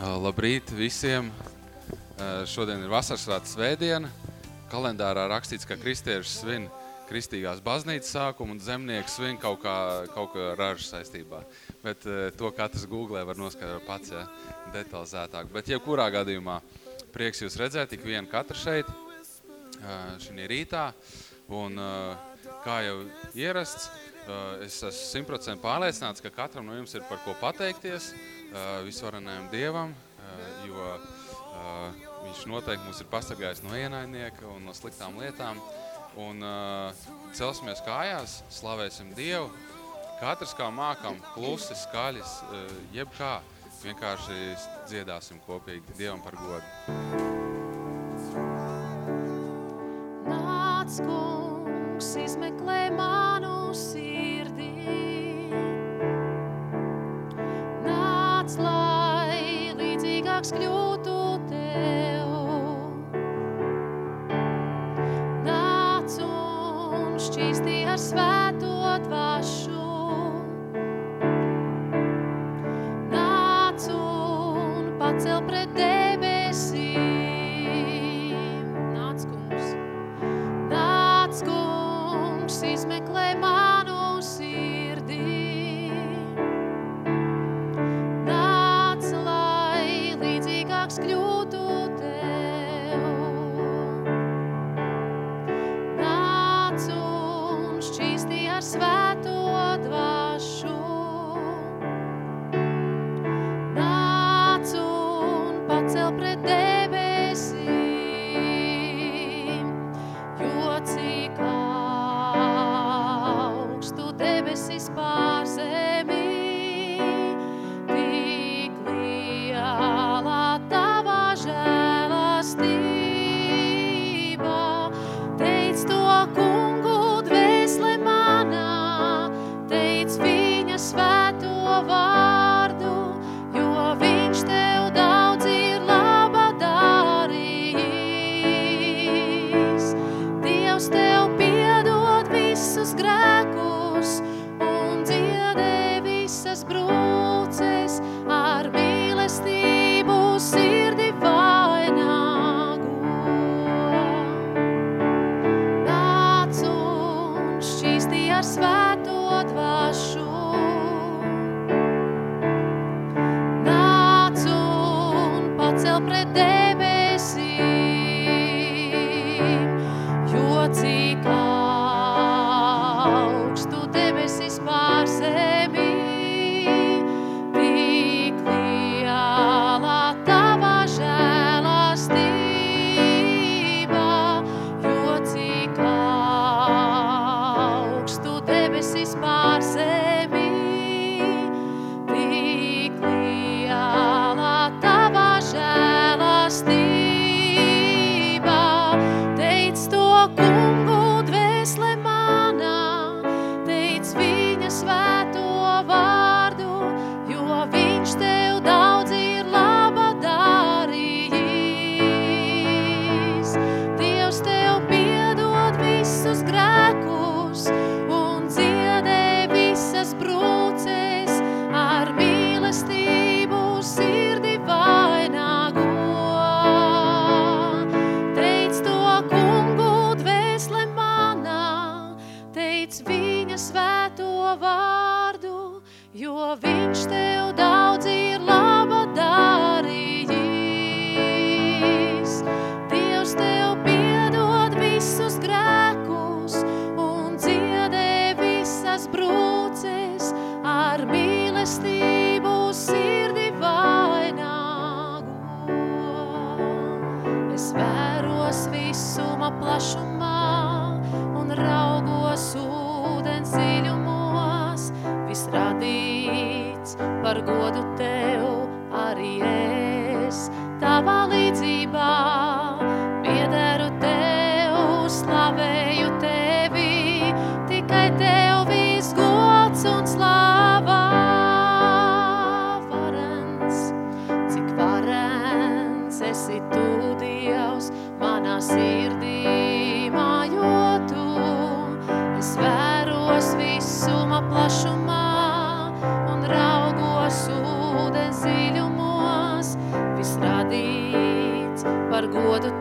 Labrīt visiem! Šodien ir vasaras svēta svētdiena. Kalendārā rakstīts, ka kristieši svin kristīgās baznīcas sākumu un zemnieks svin kaut kā, kaut kā ražu saistībā. Bet to katrs googlē var noskaidrot pats ja, detalizētāk. Bet jebkurā gadījumā prieks jūs redzēt, tik vienu katru šeit, šī rītā. Un kā jau ierasts, es esmu simtprocentīgi pārliecināts, ka katram no jums ir par ko pateikties visvarenajam Dievam, jo viņš noteikti mums ir pasargājis no ienaidnieka un no sliktām lietām. Un celsimies kājās, slavēsim Dievu, katrs kā mākam, klusi, skaļas, jebkā. Vienkārši dziedāsim kopīgi Dievam par godu. Nāc, kungs, izmeklē manu sirdī. Nāc, lai līdzīgāks kļūtu tev. Nāc un šķīstī ar svēto dvašu. воду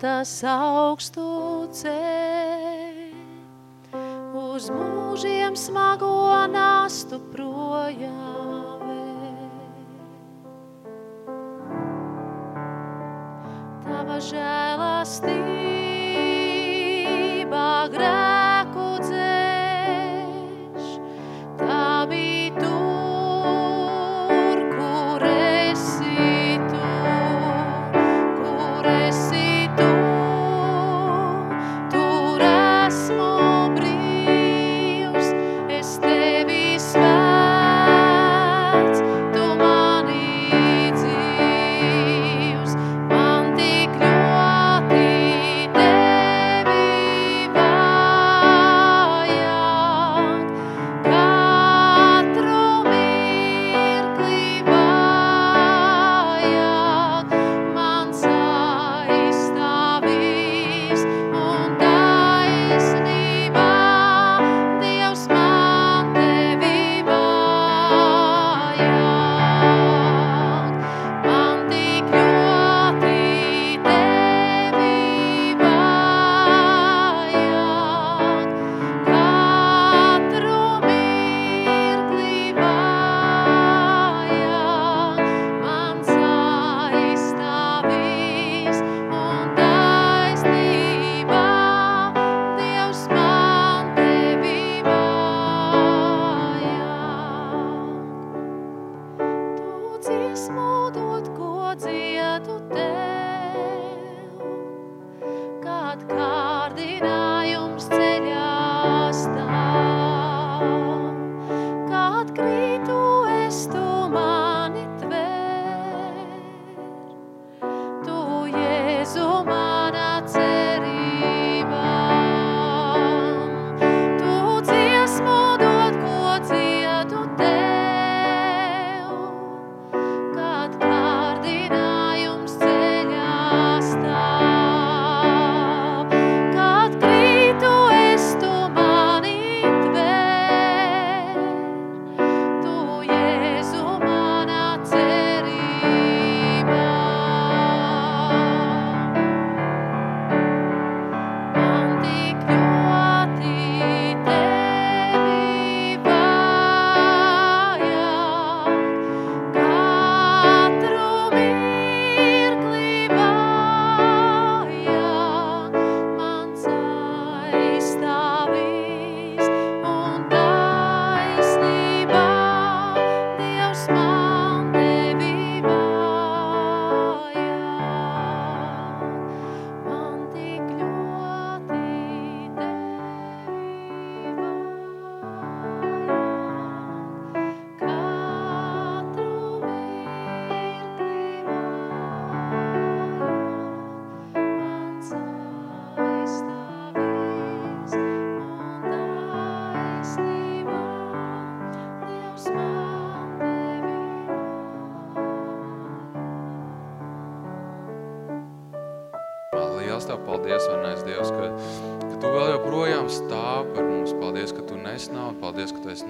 tas augstu ceļ. Uz mūžiem smago nastu projām Tava žēlastī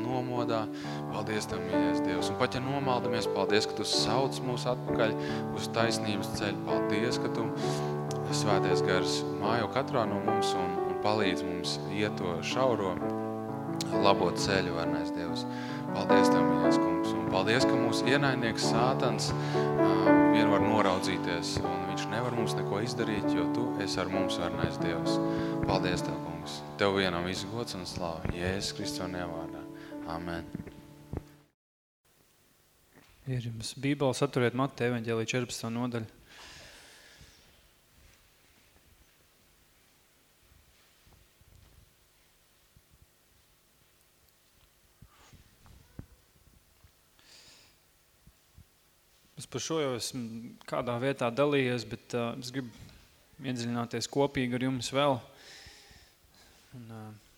nomodā. Paldies Tev, mīļais Dievs. Un pat ja nomaldamies, paldies, ka Tu sauc mūs atpakaļ uz taisnības ceļu. Paldies, ka Tu svētais gars mājo katrā no mums un, un palīdz mums iet to šauro labo ceļu, varnais Dievs. Paldies Tev, mīļais kungs. Un paldies, ka mūsu ienaidnieks sātans vien var noraudzīties un viņš nevar mums neko izdarīt, jo Tu esi ar mums, varnais Dievs. Paldies Tev, kungs. Tev vienam izgods un slāva. Jēzus Kristus vārdā. Amen. Ir jums Bībeli saturiet Mateja evaņģēlī 14. nodaļu. Es par šo jau esmu kādā vietā dalījies, bet uh, es gribu iedziļināties kopīgi ar jums vēl. Un, uh,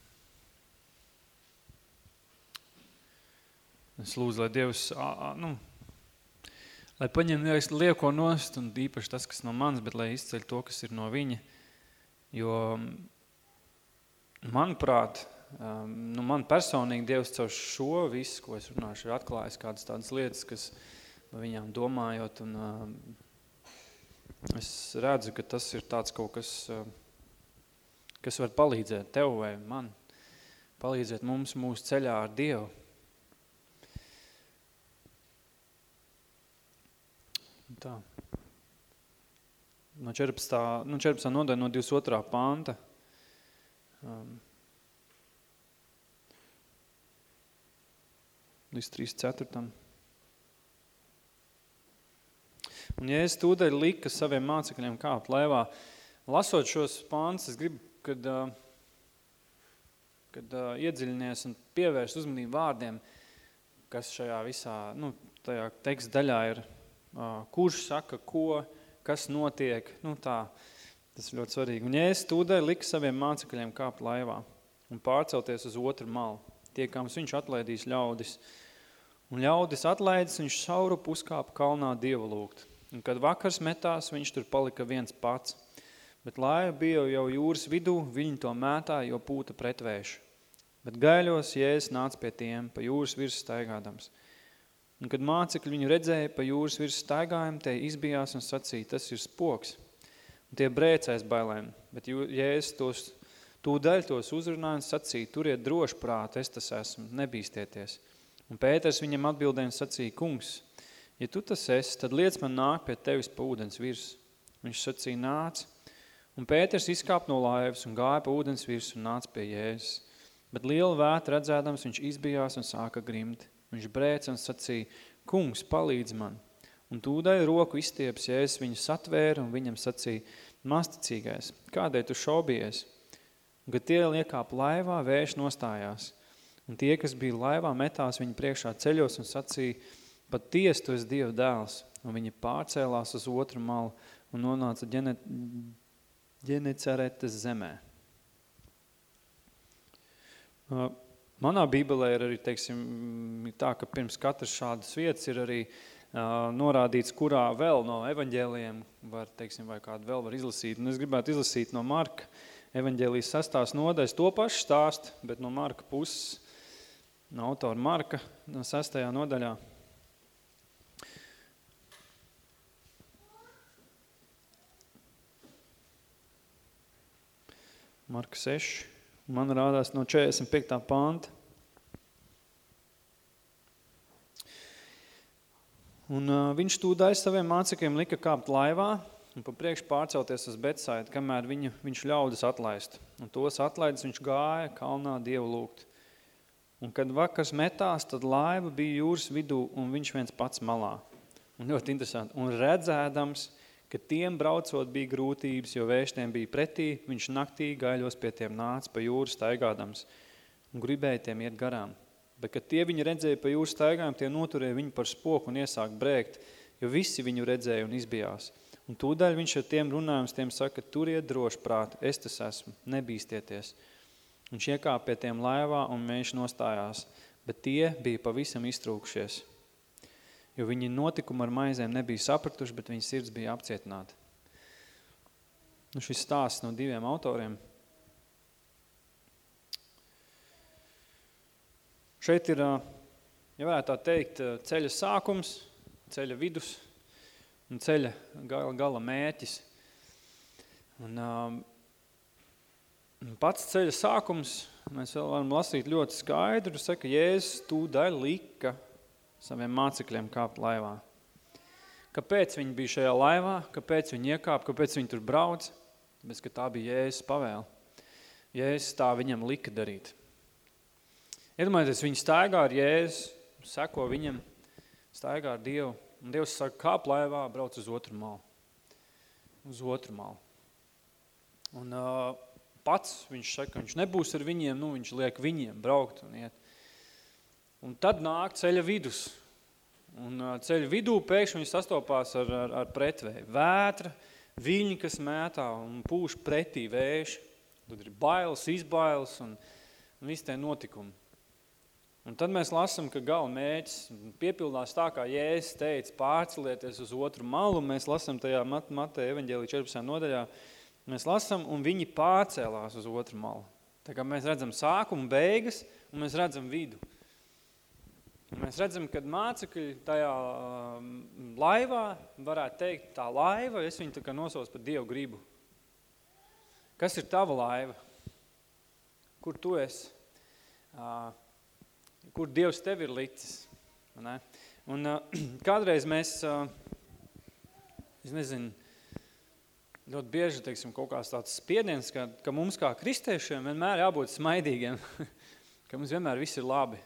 es lūdzu, lai Dievs, nu, lai paņem lieko nost, un īpaši tas, kas no manis, bet lai izceļ to, kas ir no viņa. Jo, manuprāt, um, nu, man personīgi Dievs caur šo visu, ko es runāšu, ir atklājis kādas tādas lietas, kas viņām domājot, un es redzu, ka tas ir tāds kaut kas, kas var palīdzēt tev vai man, palīdzēt mums mūsu ceļā ar Dievu. Tā. No 14. No 14. nodaļa no 22. panta. Um, līdz 34. Un es tūdaļ lika saviem mācekļiem kāpt laivā, lasot šos pāns, es gribu, kad, uh, kad uh, iedziļinies un pievērst uzmanību vārdiem, kas šajā visā, nu, tajā teksta daļā ir kurš saka ko, kas notiek, nu tā, tas ir ļoti svarīgi. Un Jēzus tūdēļ lika saviem mācekļiem kāpt laivā un pārcelties uz otru malu, tiekams viņš atlaidīs ļaudis. Un ļaudis atlaidis, viņš sauru puskāpa kalnā Dievu lūgt. Un kad vakars metās, viņš tur palika viens pats. Bet laiva bija jau jūras vidū, viņi to mētā, jo pūta pretvēšu. Bet gaļos Jēzus nāca pie tiem, pa jūras virs staigādams – Un, kad mācekļi viņu redzēja pa jūras virs staigājumu, tie izbijās un sacīja, tas ir spoks. Un tie brēcēs bailēm, bet Jēzus tos, tūdaļ tos uzrunāja un sacīja, turiet droši prāt, es tas esmu, nebīstieties. Un Pēters viņam atbildēja un sacīja, kungs, ja tu tas esi, tad liec man nāk pie tevis pa ūdens virs. Viņš sacīja, nāc. Un Pēters izkāp no laivas un gāja pa ūdens virs un nāca pie Jēzus. Bet lielu vētu redzēdams, viņš izbijās un sāka grimt. Viņš brēc un sacīja, kungs, palīdz man. Un tūdēļ roku izstieps, ja es viņu satvēru un viņam sacīja, masticīgais, kādēļ tu šaubies? Un, kad tie liekāp laivā, vējš nostājās. Un tie, kas bija laivā, metās viņu priekšā ceļos un sacīja, pat ties tu esi Dieva dēls. Un viņi pārcēlās uz otru malu un nonāca ģene, ģeneceretes zemē. Manā bībelē ir arī, teiksim, tā, ka pirms katras šādas vietas ir arī uh, norādīts, kurā vēl no evaņģēliem var, teiksim, vai kādu vēl var izlasīt. Un es gribētu izlasīt no Marka evaņģēlijas sastās nodaļas to pašu stāst, bet no Marka puses, no autora Marka, no sastajā nodaļā. Marka 6. Man rādās no 45. panta. Un uh, viņš tūdaļ saviem mācekļiem lika kāpt laivā un pa priekšu pārcelties uz Betsaidu, kamēr viņu, viņš ļaudis atlaist. Un tos atlaidis viņš gāja kalnā Dievu lūgt. Un kad vakars metās, tad laiva bija jūras vidū un viņš viens pats malā. Un ļoti interesanti. Un redzēdams, ka tiem braucot bija grūtības, jo vēštiem bija pretī, viņš naktī gaļos pie tiem nāca pa jūru staigādams un gribēja tiem iet garām. Bet, kad tie viņi redzēja pa jūru staigājumu, tie noturēja viņu par spoku un iesāk brēkt, jo visi viņu redzēja un izbijās. Un tūdaļ viņš ar tiem runājums tiem saka, turiet droši prāti, es tas esmu, nebīstieties. Viņš iekāp pie tiem laivā un viņš nostājās, bet tie bija pavisam iztrūkšies jo viņi notikumu ar maizēm nebija sapratuši, bet viņa sirds bija apcietināta. Nu, šis stāsts no diviem autoriem. Šeit ir, ja varētu tā teikt, ceļa sākums, ceļa vidus un ceļa gala, gala mēķis. Un, um, pats ceļa sākums, mēs vēl varam lasīt ļoti skaidru, saka, Jēzus tūdaļ lika saviem mācekļiem kāpt laivā. Kāpēc viņi bija šajā laivā, kāpēc viņi iekāpa, kāpēc viņi tur brauc? Tāpēc, ka tā bija Jēzus pavēle. Jēzus tā viņam lika darīt. Iedomājieties, viņi staigā ar Jēzus, seko viņam, staigā ar Dievu, un Dievs saka, kāp laivā, brauc uz otru malu. Uz otru malu. Un uh, pats viņš saka, viņš nebūs ar viņiem, nu viņš liek viņiem braukt un iet. Un tad nāk ceļa vidus. Un ceļa vidū pēkšņi viņi sastopās ar, ar, ar pretvēju. Vētra, viļņi, kas mētā un pūš pretī vēši. Tad ir bailes, izbailes un, un visi tie notikumi. Un tad mēs lasām, ka gala mēģis piepildās tā, kā Jēzus teica, pārcelieties uz otru malu. Mēs lasām tajā Mat Mateja evaņģēlī 14. nodaļā. Mēs lasām, un viņi pārcēlās uz otru malu. Tā kā mēs redzam sākumu, beigas, un mēs redzam vidu. Mēs redzam, kad mācekļi tajā um, laivā, varētu teikt, tā laiva, es viņu tā kā nosauc par Dievu gribu. Kas ir tava laiva? Kur tu esi? Kur Dievs tev ir licis. Ne? Un kādreiz mēs, es nezinu, ļoti bieži, teiksim, kaut kāds tāds spiediens, ka, ka mums kā kristiešiem vienmēr jābūt smaidīgiem, ka mums vienmēr viss ir labi.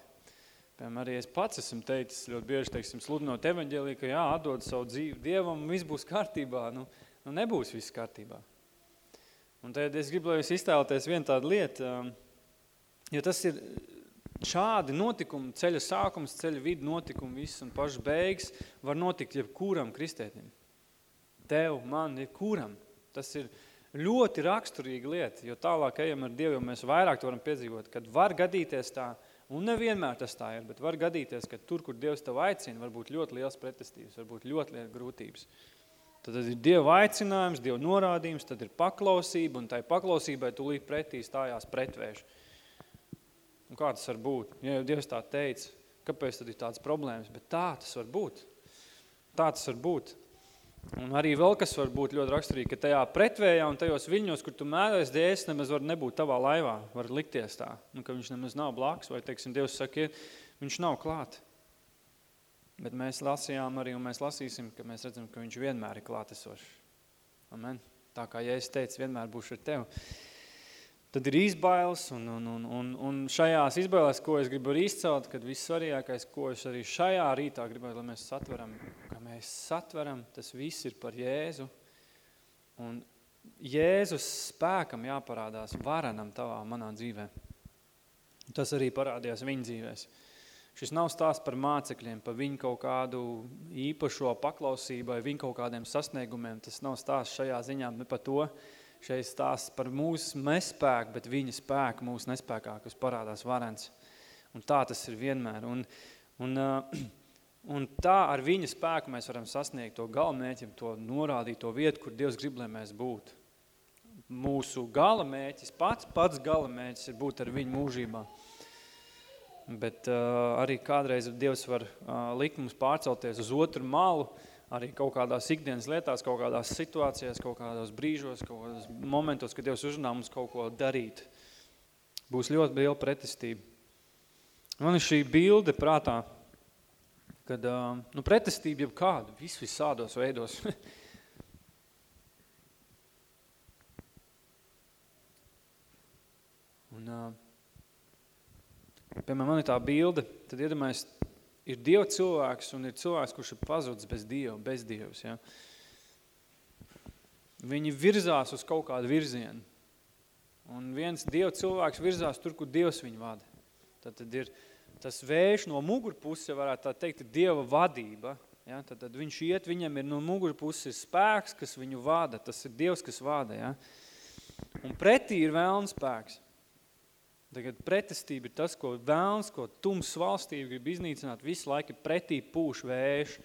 Piemēram, arī es pats esmu teicis ļoti bieži, teiksim, sludinot evaņģēlī, ka jā, atdod savu dzīvi Dievam, viss būs kārtībā. Nu, nu nebūs viss kārtībā. Un tad es gribu, lai jūs iztēloties vienu tādu lietu, um, jo tas ir Šādi notikumi, ceļa sākums, ceļa vidu notikumi, viss un pašas beigas var notikt jebkuram kristētim. Tev, man, jebkuram. Tas ir ļoti raksturīga lieta, jo tālāk ejam ar Dievu, jo mēs vairāk to varam piedzīvot, kad var gadīties tā, un nevienmēr tas tā ir, bet var gadīties, ka tur, kur Dievs tev aicina, var būt ļoti liels pretestības, var būt ļoti liela grūtības. Tad ir Dieva aicinājums, Dieva norādījums, tad ir paklausība, un tai paklausībai tūlīt pretī stājās pretvēši. Un kā tas var būt? Ja jau Dievs tā teica, kāpēc tad ir tādas problēmas? Bet tā tas var būt. Tā tas var būt. Un arī vēl kas var būt ļoti raksturīgi, ka tajā pretvējā un tajos viļņos, kur tu mēdājas, Dievs nemaz var nebūt tavā laivā, var likties tā, un ka viņš nemaz nav blāks, vai, teiksim, Dievs saka, viņš nav klāt. Bet mēs lasījām arī, un mēs lasīsim, ka mēs redzam, ka viņš vienmēr ir klātesošs. Amen. Tā kā, ja es teicu, vienmēr būšu ar tevi tad ir izbailes, un, un, un, un, un šajās izbailēs, ko es gribu izcelt, kad vissvarīgākais, ko es arī šajā rītā gribētu, lai mēs satveram, ka mēs satveram, tas viss ir par Jēzu, un Jēzus spēkam jāparādās varenam tavā manā dzīvē. Tas arī parādījās viņa dzīvēs. Šis nav stāsts par mācekļiem, par viņu kaut kādu īpašo paklausību vai viņu kaut kādiem sasniegumiem. Tas nav stāsts šajā ziņā ne par to, šeit stāsts par mūsu nespēku, bet viņa spēku mūsu nespēkā, kas parādās varens. Un tā tas ir vienmēr. Un, un, un tā ar viņa spēku mēs varam sasniegt to galamēķi, to norādīt to vietu, kur Dievs grib, lai mēs būtu. Mūsu galamēķis, pats pats galamēķis ir būt ar viņu mūžībā. Bet uh, arī kādreiz Dievs var uh, likt mums pārcelties uz otru malu, uh, arī kaut kādās ikdienas lietās, kaut kādās situācijās, kaut kādos brīžos, kaut kādos momentos, kad Dievs uzrunā mums kaut ko darīt. Būs ļoti liela pretestība. Man ir šī bilde prātā, kad nu, pretestība jau kādu, visu visādos veidos. Un, piemēram, man ir tā bilde, tad iedomājies ir Dieva cilvēks un ir cilvēks, kurš ir pazudis bez Dieva, bez Dievs. Ja? Viņi virzās uz kaut kādu virzienu. Un viens Dieva cilvēks virzās tur, kur Dievs viņu vada. Tad, tad ir tas vējš no mugurpuses, varētu tā teikt, ir Dieva vadība. Ja? Tad, tad viņš iet, viņam ir no mugurpuses spēks, kas viņu vada. Tas ir Dievs, kas vada. Ja? Un pretī ir vēlns spēks. Tagad pretestība ir tas, ko vēlns, ko tums valstība grib iznīcināt, visu laiku pretī pūš vējš,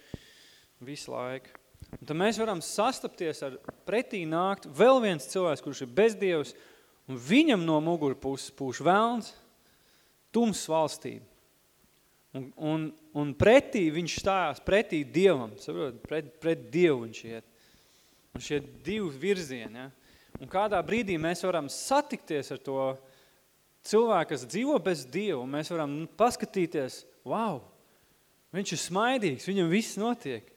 visu laiku. Un tad mēs varam sastapties ar pretī nākt vēl viens cilvēks, kurš ir bezdievs, un viņam no mugura puses pūš velns, tums valstība. Un, un, un pretī viņš stājās pretī Dievam, saprot, pret, pret Dievu viņš iet. Un šie divi virzieni, ja? Un kādā brīdī mēs varam satikties ar to cilvēku, kas dzīvo bez Dievu, mēs varam paskatīties, wow, viņš ir smaidīgs, viņam viss notiek.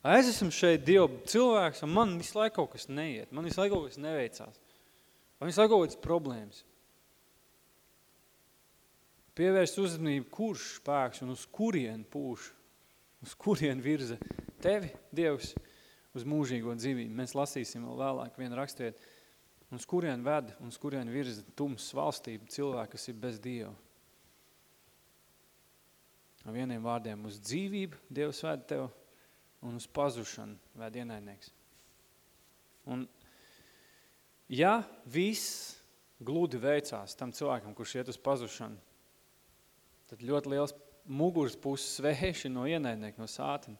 Es esmu šeit Dieva cilvēks, un man visu laiku kaut kas neiet, man visu laiku kaut kas neveicās. Man visu laiku kaut kādas problēmas. Pievērst uzmanību, kurš spēks un uz kurien pūš, uz kurien virza tevi, Dievs, uz mūžīgo dzīvību. Mēs lasīsim vēl vēlāk vienu rakstiet, un uz kurien ved, un uz kurien virza tums valstība cilvēki, kas ir bez Dieva. Ar vieniem vārdiem uz dzīvību Dievs ved tev, un uz pazušanu ved ienaidnieks. Un ja viss gludi veicās tam cilvēkam, kurš iet uz pazušanu, tad ļoti liels muguras puses vēši no ienaidnieka, no sātina.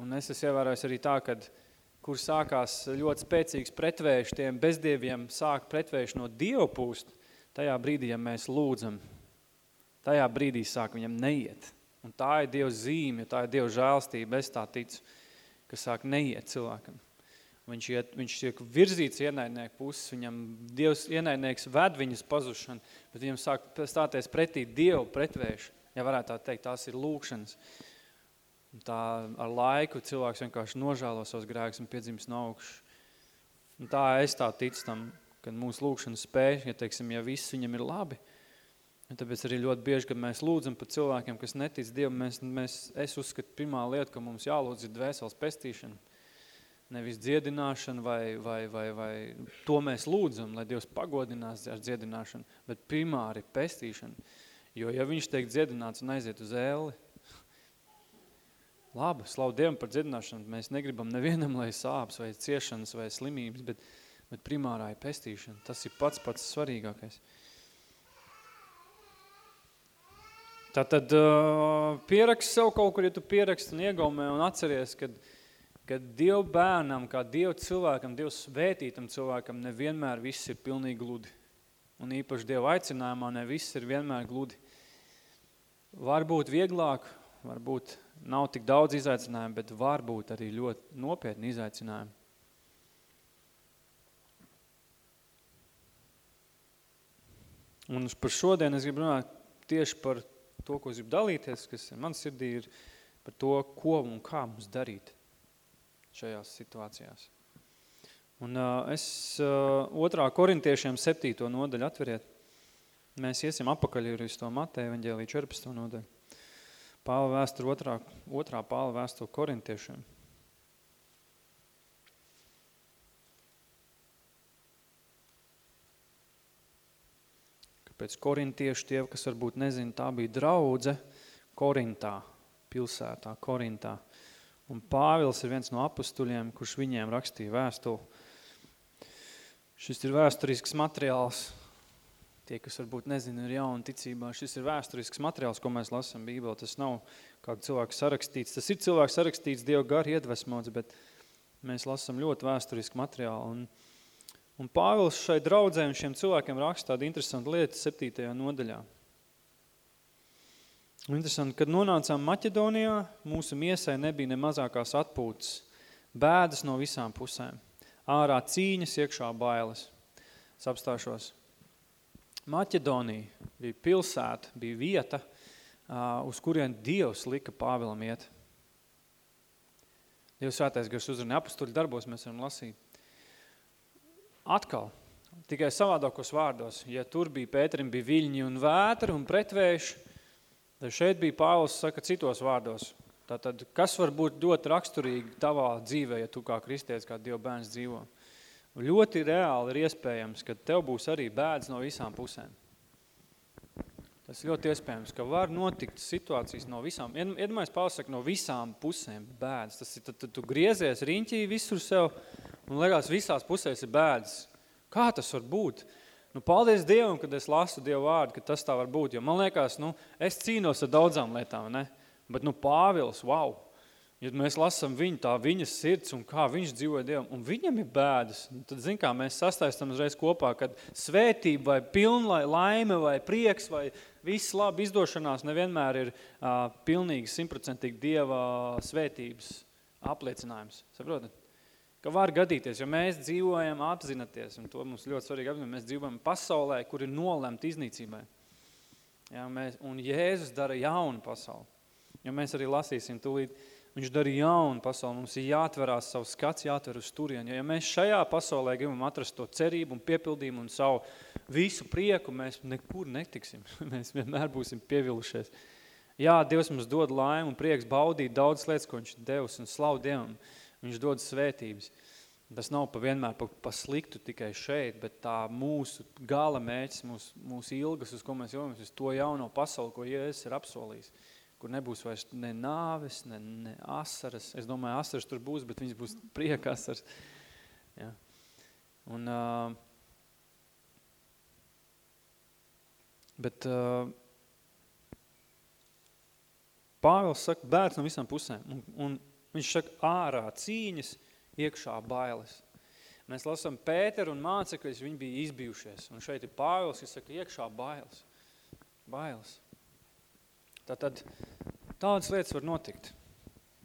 Un es esmu ievērojis arī tā, kad, kur sākās ļoti spēcīgs pretvējuši tiem bezdieviem, sāk pretvējuši no Dieva pūst, tajā brīdī, ja mēs lūdzam, tajā brīdī sāk viņam neiet. Un tā ir Dieva zīme, tā ir Dieva žēlstība, es tā ticu, ka sāk neiet cilvēkam. Viņš, iet, viņš tiek virzīts ienaidnieku puses, viņam Dievs ienaidnieks ved viņas pazušanu, bet viņam sāk stāties pretī Dievu pretvējuši. Ja varētu tā teikt, tās ir lūkšanas. Un tā ar laiku cilvēks vienkārši nožēlo savus grēkus un piedzimst no augšas. Un tā es tā ticu tam, kad mūsu lūkšanas spēj, ja teiksim, ja viss viņam ir labi, un tāpēc arī ļoti bieži, kad mēs lūdzam par cilvēkiem, kas netic Dievam, mēs, mēs, es uzskatu pirmā lieta, ka mums jālūdz ir dvēseles pestīšana nevis dziedināšana vai, vai, vai, vai to mēs lūdzam, lai Dievs pagodinās ar dziedināšanu, bet primāri pestīšana. Jo, ja viņš tiek dziedināts un aiziet uz ēli, labi, slavu Dievam par dziedināšanu, mēs negribam nevienam, lai sāpes vai ciešanas vai slimības, bet, bet primārā ir pestīšana. Tas ir pats pats svarīgākais. Tātad uh, pierakst sev kaut kur, ja tu pierakst un iegaumē un atceries, kad uh, ka Dievu bērnam, kā Dievu cilvēkam, Dievu svētītam cilvēkam nevienmēr viss ir pilnīgi gludi. Un īpaši Dievu aicinājumā ne viss ir vienmēr gludi. Varbūt vieglāk, varbūt nav tik daudz izaicinājumu, bet varbūt arī ļoti nopietni izaicinājumi. Un par šodien es gribu runāt tieši par to, ko es gribu dalīties, kas man sirdī ir par to, ko un kā mums darīt šajās situācijās. Un uh, es uh, otrā korintiešiem septīto nodaļu atveriet. Mēs iesim apakaļ arī uz to Mateja evaņģēlī 14. nodaļu. Pāla vēstura otrā, otrā pāla vēstura korintiešiem. Kāpēc korintieši tie, kas varbūt nezina, tā bija draudze Korintā, pilsētā, Korintā. Un Pāvils ir viens no apustuļiem, kurš viņiem rakstīja vēstuli. Šis ir vēsturisks materiāls. Tie, kas varbūt nezina, ir jauna ticībā. Šis ir vēsturisks materiāls, ko mēs lasām Bībelē. Tas nav kādu cilvēku sarakstīts. Tas ir cilvēks sarakstīts Dievu gari iedvesmots, bet mēs lasām ļoti vēsturisku materiālu. Un, un Pāvils šai draudzē un šiem cilvēkiem raksta tādu interesantu lietu septītajā nodaļā. Interesanti, kad nonācām Maķedonijā, mūsu miesai nebija ne mazākās atpūtas, bēdas no visām pusēm, ārā cīņas, iekšā bailes. Es apstāšos. Maķedonija bija pilsēta, bija vieta, uz kurien Dievs lika Pāvilam iet. Dievs svētais gars uzrunē apustuļu darbos, mēs varam lasīt. Atkal, tikai savādākos vārdos, ja tur bija Pēterim bija viļņi un vētra un pretvējuši, Tad šeit bija Pāvils saka citos vārdos. Tātad, kas var būt ļoti raksturīgi tavā dzīvē, ja tu kā kristietis, kā Dieva bērns dzīvo? Ļoti reāli ir iespējams, ka tev būs arī bēdas no visām pusēm. Tas ļoti iespējams, ka var notikt situācijas no visām, iedomājies Pāvils saka, no visām pusēm bēdas. Tas ir, tad, tad tu griezies riņķī visur sev un liekas, visās pusēs ir bēdas. Kā tas var būt? Nu, paldies Dievam, kad es lasu Dievu vārdu, ka tas tā var būt. Jo man liekas, nu, es cīnos ar daudzām lietām, ne? Bet, nu, Pāvils, wow! Ja mēs lasām viņu, tā viņas sirds un kā viņš dzīvoja Dievam, un viņam ir bēdas, nu, tad, zin kā, mēs sastaistam uzreiz kopā, kad svētība vai pilna laime vai prieks vai viss labi izdošanās nevienmēr ir uh, pilnīgi simtprocentīgi Dieva svētības apliecinājums. Saprotat? Ka var gadīties, jo mēs dzīvojam apzināties, un to mums ļoti svarīgi apzināt, mēs dzīvojam pasaulē, kur ir nolemta iznīcībai. Ja, mēs, un Jēzus dara jaunu pasauli. Jo mēs arī lasīsim tūlīt, Viņš dara jaunu pasauli, mums ir jāatverās savs skats, jāatver uz turieni. Ja mēs šajā pasaulē gribam atrast to cerību un piepildījumu un savu visu prieku, mēs nekur netiksim. mēs vienmēr būsim pievilušies. Jā, Dievs mums dod laimu un prieks baudīt daudz lietas, ko viņš devs un slavu Dievam. Viņš dod svētības. Tas nav pa vienmēr pa, pa sliktu tikai šeit, bet tā mūsu gala mēķis, mūsu, mūsu ilgas, uz ko mēs jomamies, uz to jauno pasauli, ko Jēzus ir apsolījis kur nebūs vairs ne nāves, ne, ne asaras. Es domāju, asaras tur būs, bet viņas būs prieka asaras. Ja. Un, uh, bet uh, Pāvils saka, bērns no visām pusēm. Un, un viņš saka, ārā cīņas, iekšā bailes. Mēs lasām Pēteru un mācekļus, viņi bija izbijušies. Un šeit ir Pāvils, kas saka, iekšā bailes. Bailes. Tātad tādas lietas var notikt.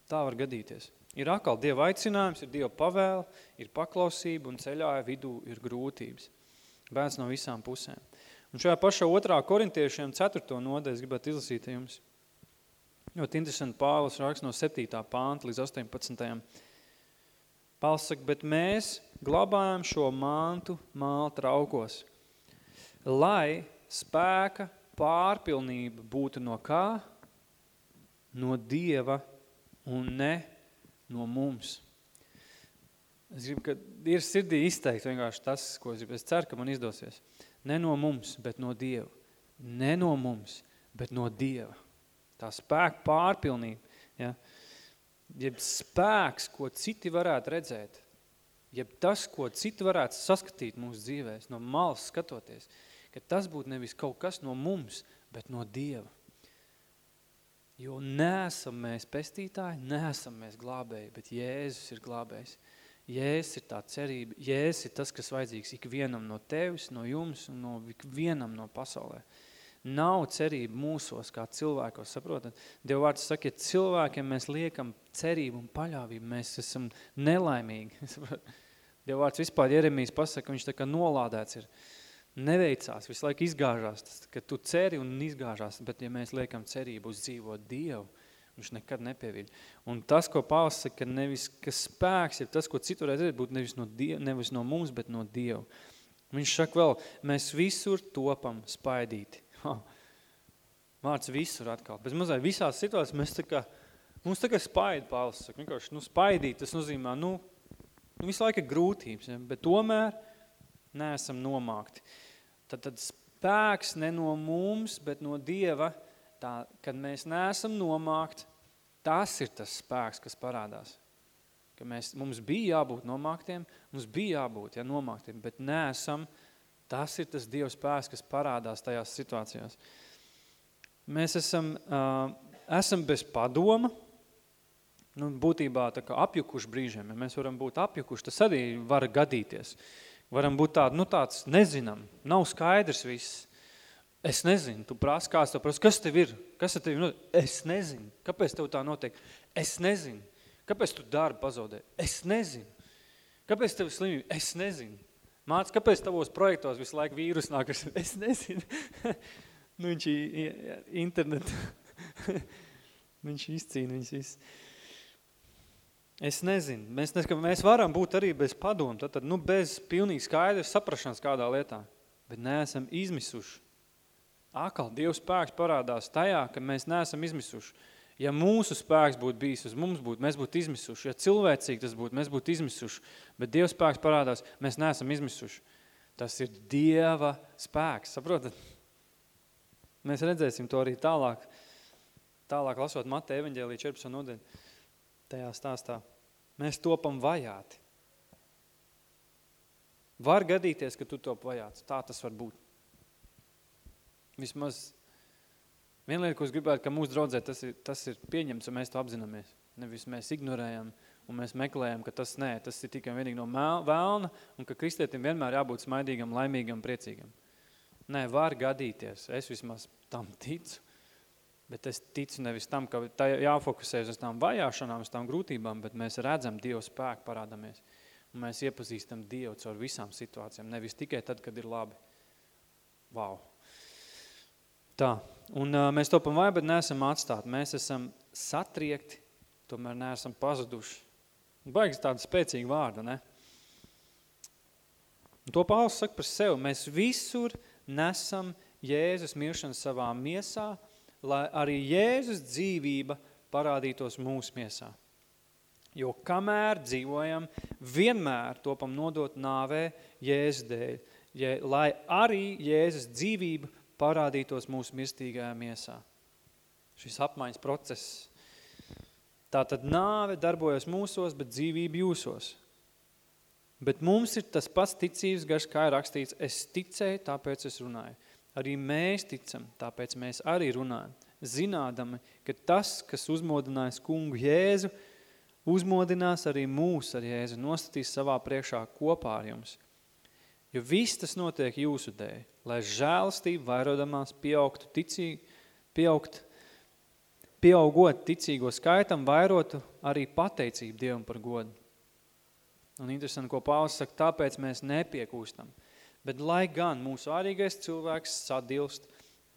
Tā var gadīties. Ir atkal Dieva aicinājums, ir Dieva pavēle, ir paklausība un ceļā vidū ir grūtības. Bērns no visām pusēm. Un šajā pašā otrā korintiešiem ceturto nodaļu es gribētu izlasīt jums. Ļoti interesanti Pāvils raksts no 7. pānta līdz 18. Pāvils saka, bet mēs glabājam šo mantu māla traukos, lai spēka pārpilnība būtu no kā? No Dieva un ne no mums. Es gribu, ka ir sirdī izteikt vienkārši tas, ko es gribu. Es ceru, ka man izdosies. Ne no mums, bet no Dieva. Ne no mums, bet no Dieva. Tā spēka pārpilnība. Ja? Jeb spēks, ko citi varētu redzēt. Jeb tas, ko citi varētu saskatīt mūsu dzīvēs, no malas skatoties – ka tas būtu nevis kaut kas no mums, bet no Dieva. Jo neesam mēs pestītāji, neesam mēs glābēji, bet Jēzus ir glābējs. Jēzus ir tā cerība, Jēzus ir tas, kas vajadzīgs ikvienam no tevis, no jums un no ikvienam no pasaulē. Nav cerība mūsos kā cilvēkos, saprotat? Dieva vārds saka, ja cilvēkiem mēs liekam cerību un paļāvību, mēs esam nelaimīgi. Dieva vārds vispār Jeremijas pasaka, viņš tā kā nolādēts ir neveicās, visu laiku izgāžās, tas, ka tu ceri un izgāžās, bet ja mēs liekam cerību uz dzīvot Dievu, viņš nekad nepieviļ. Un tas, ko Pāvils saka, nevis, ka spēks ir tas, ko citu redzēt, būtu nevis no, Dievu, nevis no mums, bet no Dievu. Viņš saka vēl, mēs visur topam spaidīti. Ha. Vārds visur atkal. Bez mazai visās situācijās mēs tā kā, mums tā kā spaida, Pāvils saka, vienkārši, nu, spaidīt, tas nozīmē, nu, nu visu laiku ir grūtības, ja? bet tomēr neesam nomākti. Tad, tad spēks ne no mums, bet no Dieva, tā, kad mēs neesam nomākti, tas ir tas spēks, kas parādās. Ka mēs, mums bija jābūt nomāktiem, mums bija jābūt ja, nomāktiem, bet neesam, tas ir tas Dieva spēks, kas parādās tajās situācijās. Mēs esam, uh, esam bez padoma, nu, būtībā tā kā apjukuši brīžiem, ja mēs varam būt apjukuši, tas arī var gadīties. Uh, Varam būt tādi, nu tāds nezinam, nav skaidrs viss. Es nezinu, tu prasi, kāds tev prasa, kas tev ir? Kas tev ir? Es nezinu. Kāpēc tev tā notiek? Es nezinu. Kāpēc tu darbu pazaudē? Es nezinu. Kāpēc tev slimība? Es nezinu. Māc, kāpēc tavos projektos visu laiku vīrus nāk? Es nezinu. nu, viņš internet. viņš izcīna viņus visus. Es nezinu. Mēs, nes, mēs varam būt arī bez padomu, tad, tad nu, bez pilnīgi skaidrs saprašanas kādā lietā, bet neesam izmisuši. Akal, Dievs spēks parādās tajā, ka mēs neesam izmisuši. Ja mūsu spēks būtu bijis uz mums būtu, mēs būtu izmisuši. Ja cilvēcīgi tas būtu, mēs būtu izmisuši. Bet Dieva spēks parādās, mēs neesam izmisuši. Tas ir Dieva spēks, saprotat? Mēs redzēsim to arī tālāk, tālāk lasot Mateja evaņģēlī 14 nodaļu tajā stāstā. Mēs topam vajāti. Var gadīties, ka tu top vajāts. Tā tas var būt. Vismaz viena lieta, ko es gribētu, ka mūsu draudzē tas ir, tas ir pieņemts, un mēs to apzināmies. nevis mēs ignorējam un mēs meklējam, ka tas nē, tas ir tikai vienīgi no vēlna un ka kristietim vienmēr jābūt smaidīgam, laimīgam, priecīgam. Nē, var gadīties, es vismaz tam ticu, bet es ticu nevis tam, ka tā jāfokusēs uz tām vajāšanām, uz tām grūtībām, bet mēs redzam Dievu spēku parādamies. Un mēs iepazīstam Dievu caur visām situācijām, nevis tikai tad, kad ir labi. Vau! Tā, un uh, mēs topam vai, bet neesam atstāti. Mēs esam satriekti, tomēr neesam pazuduši. Baigas tāda spēcīga vārda, ne? Un to Pāvils saka par sevi. Mēs visur nesam Jēzus miršanu savā miesā, lai arī Jēzus dzīvība parādītos mūsu miesā. Jo kamēr dzīvojam, vienmēr topam nodot nāvē Jēzus dēļ, ja, lai arī Jēzus dzīvība parādītos mūsu mirstīgajā miesā. Šis apmaiņas process. Tātad nāve darbojas mūsos, bet dzīvība jūsos. Bet mums ir tas pats ticības garš, kā ir rakstīts, es ticēju, tāpēc es runāju. Arī mēs ticam, tāpēc mēs arī runājam. Zinādami, ka tas, kas uzmodinājis kungu Jēzu, uzmodinās arī mūs ar Jēzu, nostatīs savā priekšā kopā ar jums. Jo viss tas notiek jūsu dēļ, lai žēlastība vairodamās pieaugtu ticīgi, pieaugt, pieaugot ticīgo skaitam, vairotu arī pateicību Dievam par godu. Un interesanti, ko Pāvils saka, tāpēc mēs nepiekūstam. Bet lai gan mūsu ārīgais cilvēks sadilst,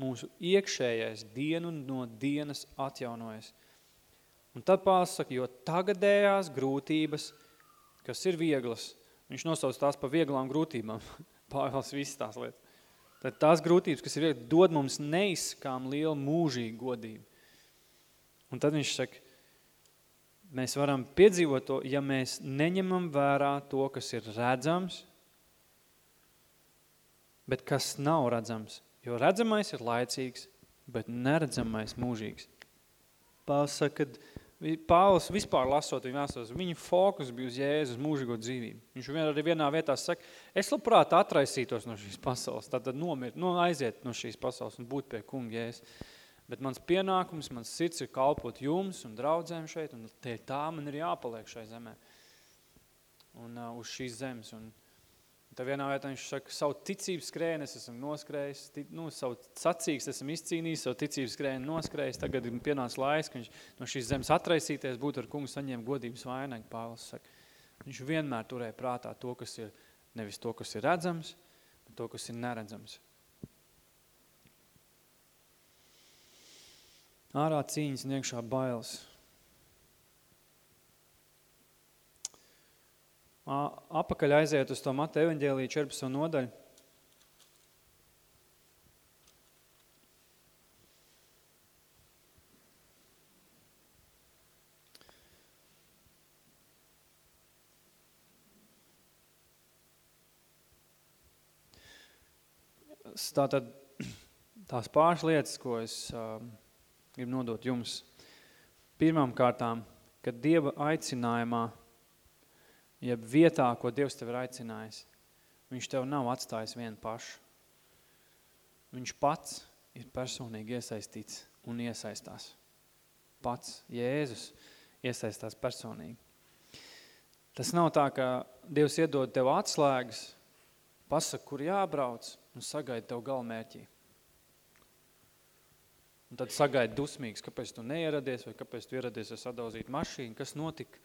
mūsu iekšējais dienu no dienas atjaunojas. Un tad Pāvils saka, jo tagadējās grūtības, kas ir vieglas, viņš nosauc tās par vieglām grūtībām. Pāvils visas tās lietas. Tad tās grūtības, kas ir viegli, dod mums neizskām lielu mūžīgu godību. Un tad viņš saka, mēs varam piedzīvot to, ja mēs neņemam vērā to, kas ir redzams, bet kas nav redzams. Jo redzamais ir laicīgs, bet neredzamais mūžīgs. Pāvils saka, Pāvils vispār lasot viņu vēstos, viņa fokus bija uz Jēzus mūžīgo dzīvību. Viņš vien arī vienā vietā saka, es labprāt atraisītos no šīs pasaules, tad nomirt, no aiziet no šīs pasaules un būt pie kunga Jēzus. Bet mans pienākums, mans sirds ir kalpot jums un draudzēm šeit, un te tā man ir jāpaliek šai zemē. Un uh, uz šīs zemes. Un tā vienā vietā viņš saka, savu ticības skrēni es esmu noskrējis, tic, nu, savu sacīgs esmu izcīnījis, savu ticības skrēni noskrējis, tagad ir pienācis laiks, ka viņš no šīs zemes atraisīties, būtu ar kungu saņēma godības vainagu, Pāvils saka. Viņš vienmēr turēja prātā to, kas ir, nevis to, kas ir redzams, bet to, kas ir neredzams. Ārā cīņas un iekšā bailes. Apakaļ aiziet uz to Mata evaņģēlī 14. nodaļu. Tātad tās pāris lietas, ko es um, gribu nodot jums. Pirmām kārtām, kad Dieva aicinājumā, jeb vietā, ko Dievs tev ir aicinājis, viņš tev nav atstājis vienu pašu. Viņš pats ir personīgi iesaistīts un iesaistās. Pats Jēzus iesaistās personīgi. Tas nav tā, ka Dievs iedod tev atslēgas, pasaka, kur jābrauc un sagaida tev galmērķī. Un tad sagaida dusmīgs, kāpēc tu neieradies, vai kāpēc tu ieradies ar sadauzīt mašīnu, kas notika,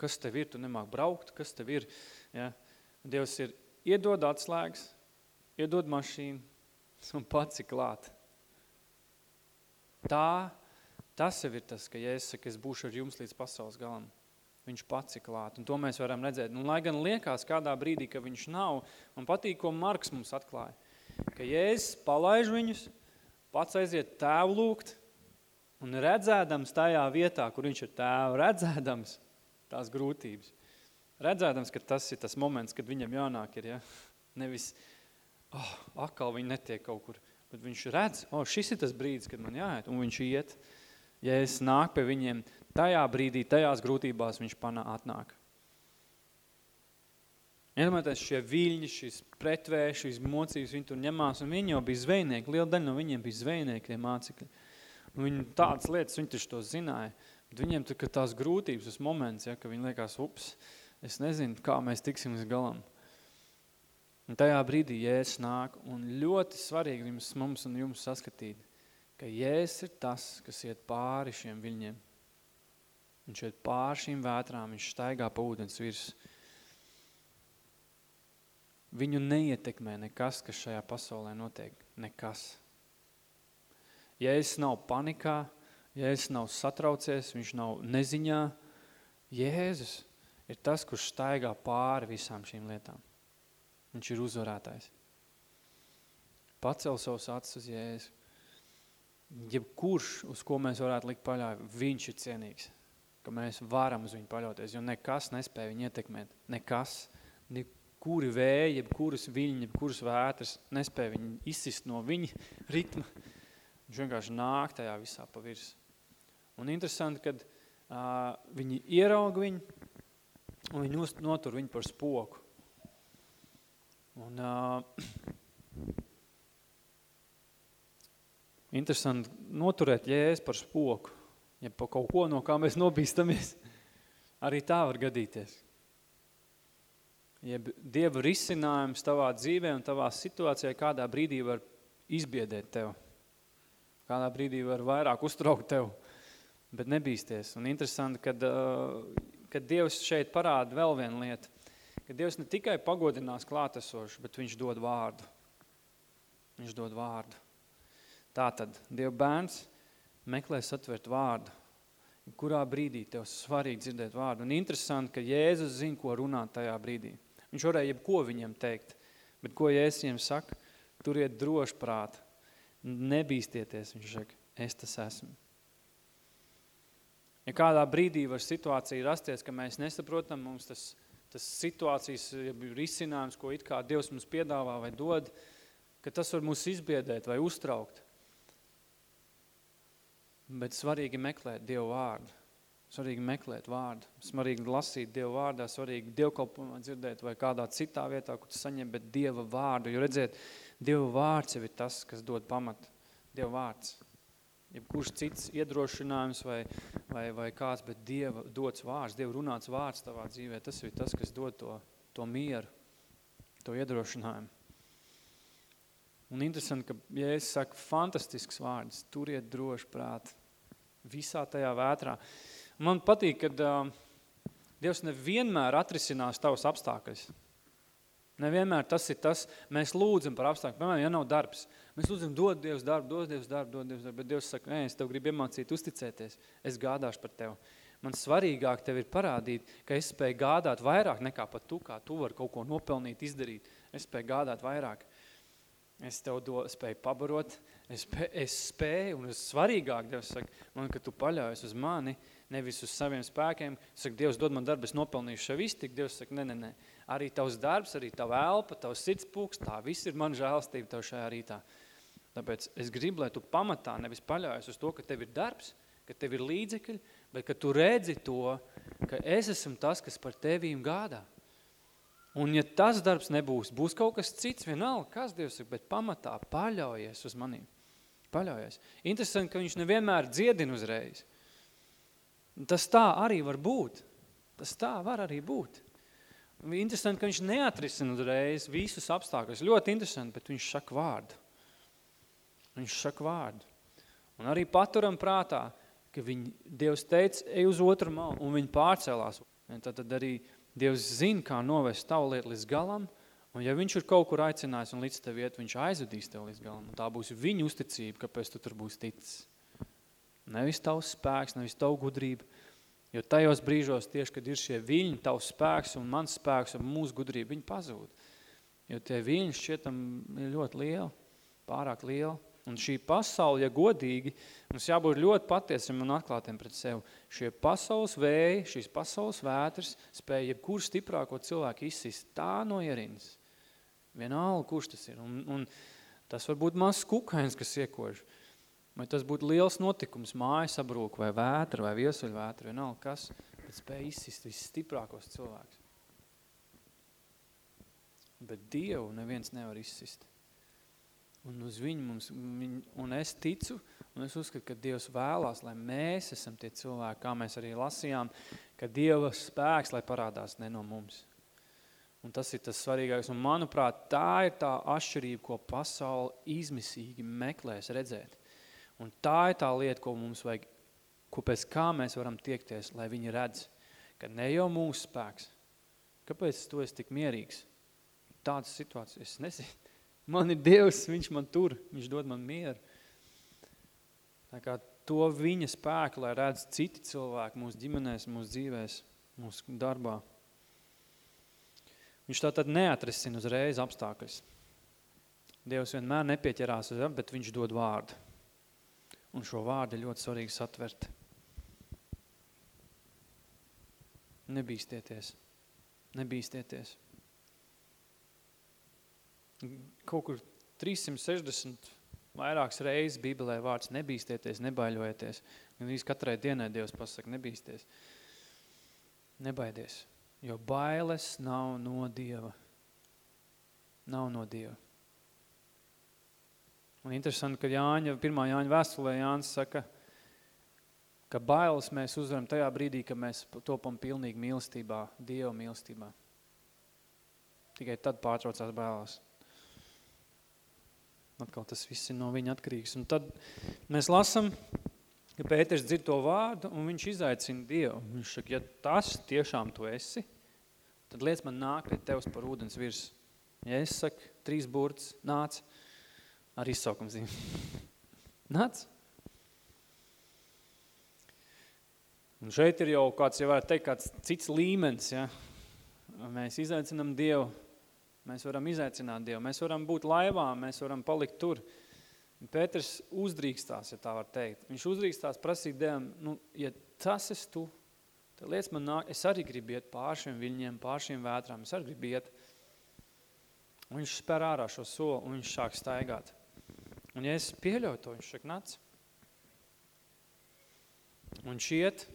kas tev ir, tu nemāk braukt, kas tev ir. Ja? Dievs ir iedod atslēgas, iedod mašīnu un pats ir klāt. Tā, tas jau ir tas, ka Jēzus saka, es būšu ar jums līdz pasaules galam. Viņš pats ir klāt, un to mēs varam redzēt. Un, lai gan liekas kādā brīdī, ka viņš nav, man patīk, ko Marks mums atklāja, ka Jēzus palaiž viņus, pats aiziet tēvu lūgt, un redzēdams tajā vietā, kur viņš ir tēvu, redzēdams tās grūtības, redzēdams, ka tas ir tas moments, kad viņam jānāk ir, ja? nevis, oh, akal viņi netiek kaut kur, bet viņš redz, oh, šis ir tas brīdis, kad man jāiet, un viņš iet, ja es nāk pie viņiem, tajā brīdī, tajās grūtībās viņš panā atnāk. Iedomājieties, šie viļņi, šis pretvējs, šīs mocības, viņi tur ņemās, un viņi jau bija zvejnieki, liela daļa no viņiem bija zvejnieki, tie mācekļi. Un viņi tādas lietas, viņi taču to zināja, Bet viņiem tur, kad tās grūtības, tas moments, ja, ka viņi liekas, ups, es nezinu, kā mēs tiksim līdz galam. Un tajā brīdī Jēzus nāk, un ļoti svarīgi jums, mums un jums saskatīt, ka Jēzus ir tas, kas iet pāri šiem viļņiem. Viņš iet pāri šīm vētrām, viņš staigā pa ūdens virs. Viņu neietekmē nekas, kas šajā pasaulē notiek. Nekas. Jēzus nav panikā, Jēzus nav satraucies, viņš nav neziņā. Jēzus ir tas, kurš staigā pāri visām šīm lietām. Viņš ir uzvarētājs. Pacel savus acis uz Jēzu. Jebkurš, uz ko mēs varētu likt paļauju, viņš ir cienīgs. Ka mēs varam uz viņu paļauties, jo nekas nespēja viņu ietekmēt. Nekas, nekuri vēji, jebkuras viļņi, jebkuras vētras nespēja viņu izsist no viņa ritma. Viņš vienkārši nāk tajā visā pa virs. Un interesanti, kad uh, viņi ieraug viņu, un viņi notur viņu par spoku. Un, uh, interesanti noturēt jēs par spoku, ja pa kaut ko, no kā mēs nobīstamies. Arī tā var gadīties. Jeb Dieva risinājums tavā dzīvē un tavā situācijā kādā brīdī var izbiedēt tev. Kādā brīdī var vairāk uztraukt tev, bet nebīsties. Un interesanti, kad, kad Dievs šeit parāda vēl vienu lietu – ka Dievs ne tikai pagodinās klātesošu, bet viņš dod vārdu. Viņš dod vārdu. Tātad, Dieva bērns meklē satvert vārdu. Kurā brīdī tev svarīgi dzirdēt vārdu. Un interesanti, ka Jēzus zina, ko runāt tajā brīdī. Viņš varēja jebko viņiem teikt, bet ko Jēzus viņiem saka? Turiet droši prāt, nebīstieties, viņš saka, es tas esmu. Ja kādā brīdī var situācija rasties, ka mēs nesaprotam, mums tas tas situācijas risinājums, ko it kā Dievs mums piedāvā vai dod, ka tas var mūs izbiedēt vai uztraukt. Bet svarīgi meklēt Dievu vārdu. Svarīgi meklēt vārdu. Svarīgi lasīt Dievu vārdā, svarīgi dievkalpumā dzirdēt vai kādā citā vietā, kur tu saņem, bet Dieva vārdu. Jo redziet, Dieva vārds jau ir tas, kas dod pamatu. Dieva vārds jebkurš cits iedrošinājums vai, vai, vai kāds, bet Dieva dots vārds, Dieva runāts vārds tavā dzīvē, tas ir tas, kas dod to, to mieru, to iedrošinājumu. Un interesanti, ka Jēzus saka fantastisks vārds, turiet droši prāt visā tajā vētrā. Man patīk, kad uh, Dievs nevienmēr atrisinās tavus apstākļus. Nevienmēr tas ir tas, mēs lūdzam par apstākļu. Piemēram, ja nav darbs, mēs lūdzam, dod Dievs darbu, dod Dievs darbu, dod Dievs darbu, bet Dievs saka, nē, es tev gribu iemācīt uzticēties, es gādāšu par tevi. Man svarīgāk tev ir parādīt, ka es spēju gādāt vairāk nekā pat tu, kā tu vari kaut ko nopelnīt, izdarīt. Es spēju gādāt vairāk. Es tev do, spēju pabarot, es, spēju, es spēju, un es svarīgāk, Dievs saka, man, ka tu paļaujas uz mani, nevis uz saviem spēkiem. Saka, Dievs dod man darbu, es nopelnīšu šeit iztikt. Dievs saka, ne, ne, ne arī tavs darbs, arī tava elpa, tavs sirdspūks, tā viss ir man žēlstība tev šajā rītā. Tāpēc es gribu, lai tu pamatā nevis paļaujas uz to, ka tev ir darbs, ka tev ir līdzekļi, bet ka tu redzi to, ka es esmu tas, kas par tevīm gādā. Un ja tas darbs nebūs, būs kaut kas cits, vienalga, kas Dievs saka, bet pamatā paļaujies uz manīm. Paļaujies. Interesanti, ka viņš nevienmēr dziedina uzreiz. Tas tā arī var būt. Tas tā var arī būt. Interesanti, ka viņš neatrisina uzreiz visus apstākļus. Ļoti interesanti, bet viņš saka vārdu. Viņš saka vārdu. Un arī paturam prātā, ka viņi, Dievs teica, ej uz otru malu, un viņi pārcēlās. Tad, tad arī Dievs zina, kā novest tavu lietu līdz galam, un ja viņš ir kaut kur aicinājis un līdz tev iet, viņš aizvedīs tev līdz galam. Un tā būs viņa uzticība, kāpēc tu tur būs ticis. Nevis tavs spēks, nevis tavu gudrību, Jo tajos brīžos tieši, kad ir šie viļņi, tavs spēks un mans spēks un mūsu gudrība, viņi pazūd. Jo tie viļņi šķietam ir ļoti lieli, pārāk lieli. Un šī pasaule, ja godīgi, mums jābūt ļoti patiesam un atklātiem pret sevi. Šie pasaules vēji, šīs pasaules vētras spēja jebkur stiprāko cilvēku izsist tā no ierindas. Vienalga, kurš tas ir. Un, un tas var būt mazs kukains, kas iekož. Vai tas būtu liels notikums, māja sabrūk, vai vētra, vai viesuļvētra, nav kas, bet spēja izsist visstiprākos cilvēks. Bet Dievu neviens nevar izsist. Un uz viņu mums, un es ticu, Un es uzskatu, ka Dievs vēlās, lai mēs esam tie cilvēki, kā mēs arī lasījām, ka Dieva spēks, lai parādās ne no mums. Un tas ir tas svarīgākais. Un manuprāt, tā ir tā atšķirība, ko pasauli izmisīgi meklēs redzēt. Un tā ir tā lieta, ko mums vajag, ko pēc kā mēs varam tiekties, lai viņi redz, ka ne jau mūsu spēks. Kāpēc tu esi tik mierīgs? Tādas situācijas, es nezinu. Man ir Dievs, viņš man tur, viņš dod man mieru. Tā kā to viņa spēku, lai redz citi cilvēki mūsu ģimenēs, mūsu dzīvēs, mūsu darbā. Viņš tā tad neatrisina uzreiz apstākļus. Dievs vienmēr nepieķerās uz bet viņš dod vārdu. Un šo vārdu ir ļoti svarīgi satvert. Nebīstieties. Nebīstieties. Kaut kur 360 vairākas reizes Bībelē vārds nebīstieties, nebaiļojieties. Gan arī katrai dienai Dievs pasaka, nebīsties. Nebaidies. Jo bailes nav no Dieva. Nav no Dieva. Un interesanti, ka Jāņa, pirmā Jāņa vēstulē Jānis saka, ka bailes mēs uzvaram tajā brīdī, ka mēs topam pilnīgi mīlestībā, Dieva mīlestībā. Tikai tad pārtraucās bailās. Atkal tas viss ir no viņa atkarīgs. Un tad mēs lasam, ka Pēters dzird to vārdu un viņš izaicina Dievu. Viņš saka, ja tas tiešām tu esi, tad liec man nāk pie tevs par ūdens virs. Ja es saku, trīs burts, nāc, ar izsaukums zīmi. nāc. Un šeit ir jau kāds, ja var teikt, kāds cits līmenis, ja. Mēs izaicinām Dievu, mēs varam izaicināt Dievu, mēs varam būt laivā, mēs varam palikt tur. Pēters uzdrīkstās, ja tā var teikt. Viņš uzdrīkstās prasīt Dievam, nu, ja tas es tu, tad lietas man nāk, es arī gribu iet pār šiem viļņiem, pār šiem vētrām, es arī gribu iet. Un viņš spēr ārā šo soli un viņš sāk staigāt. Un ja es pieļauju to, viņš saka, nāc. Un viņš iet,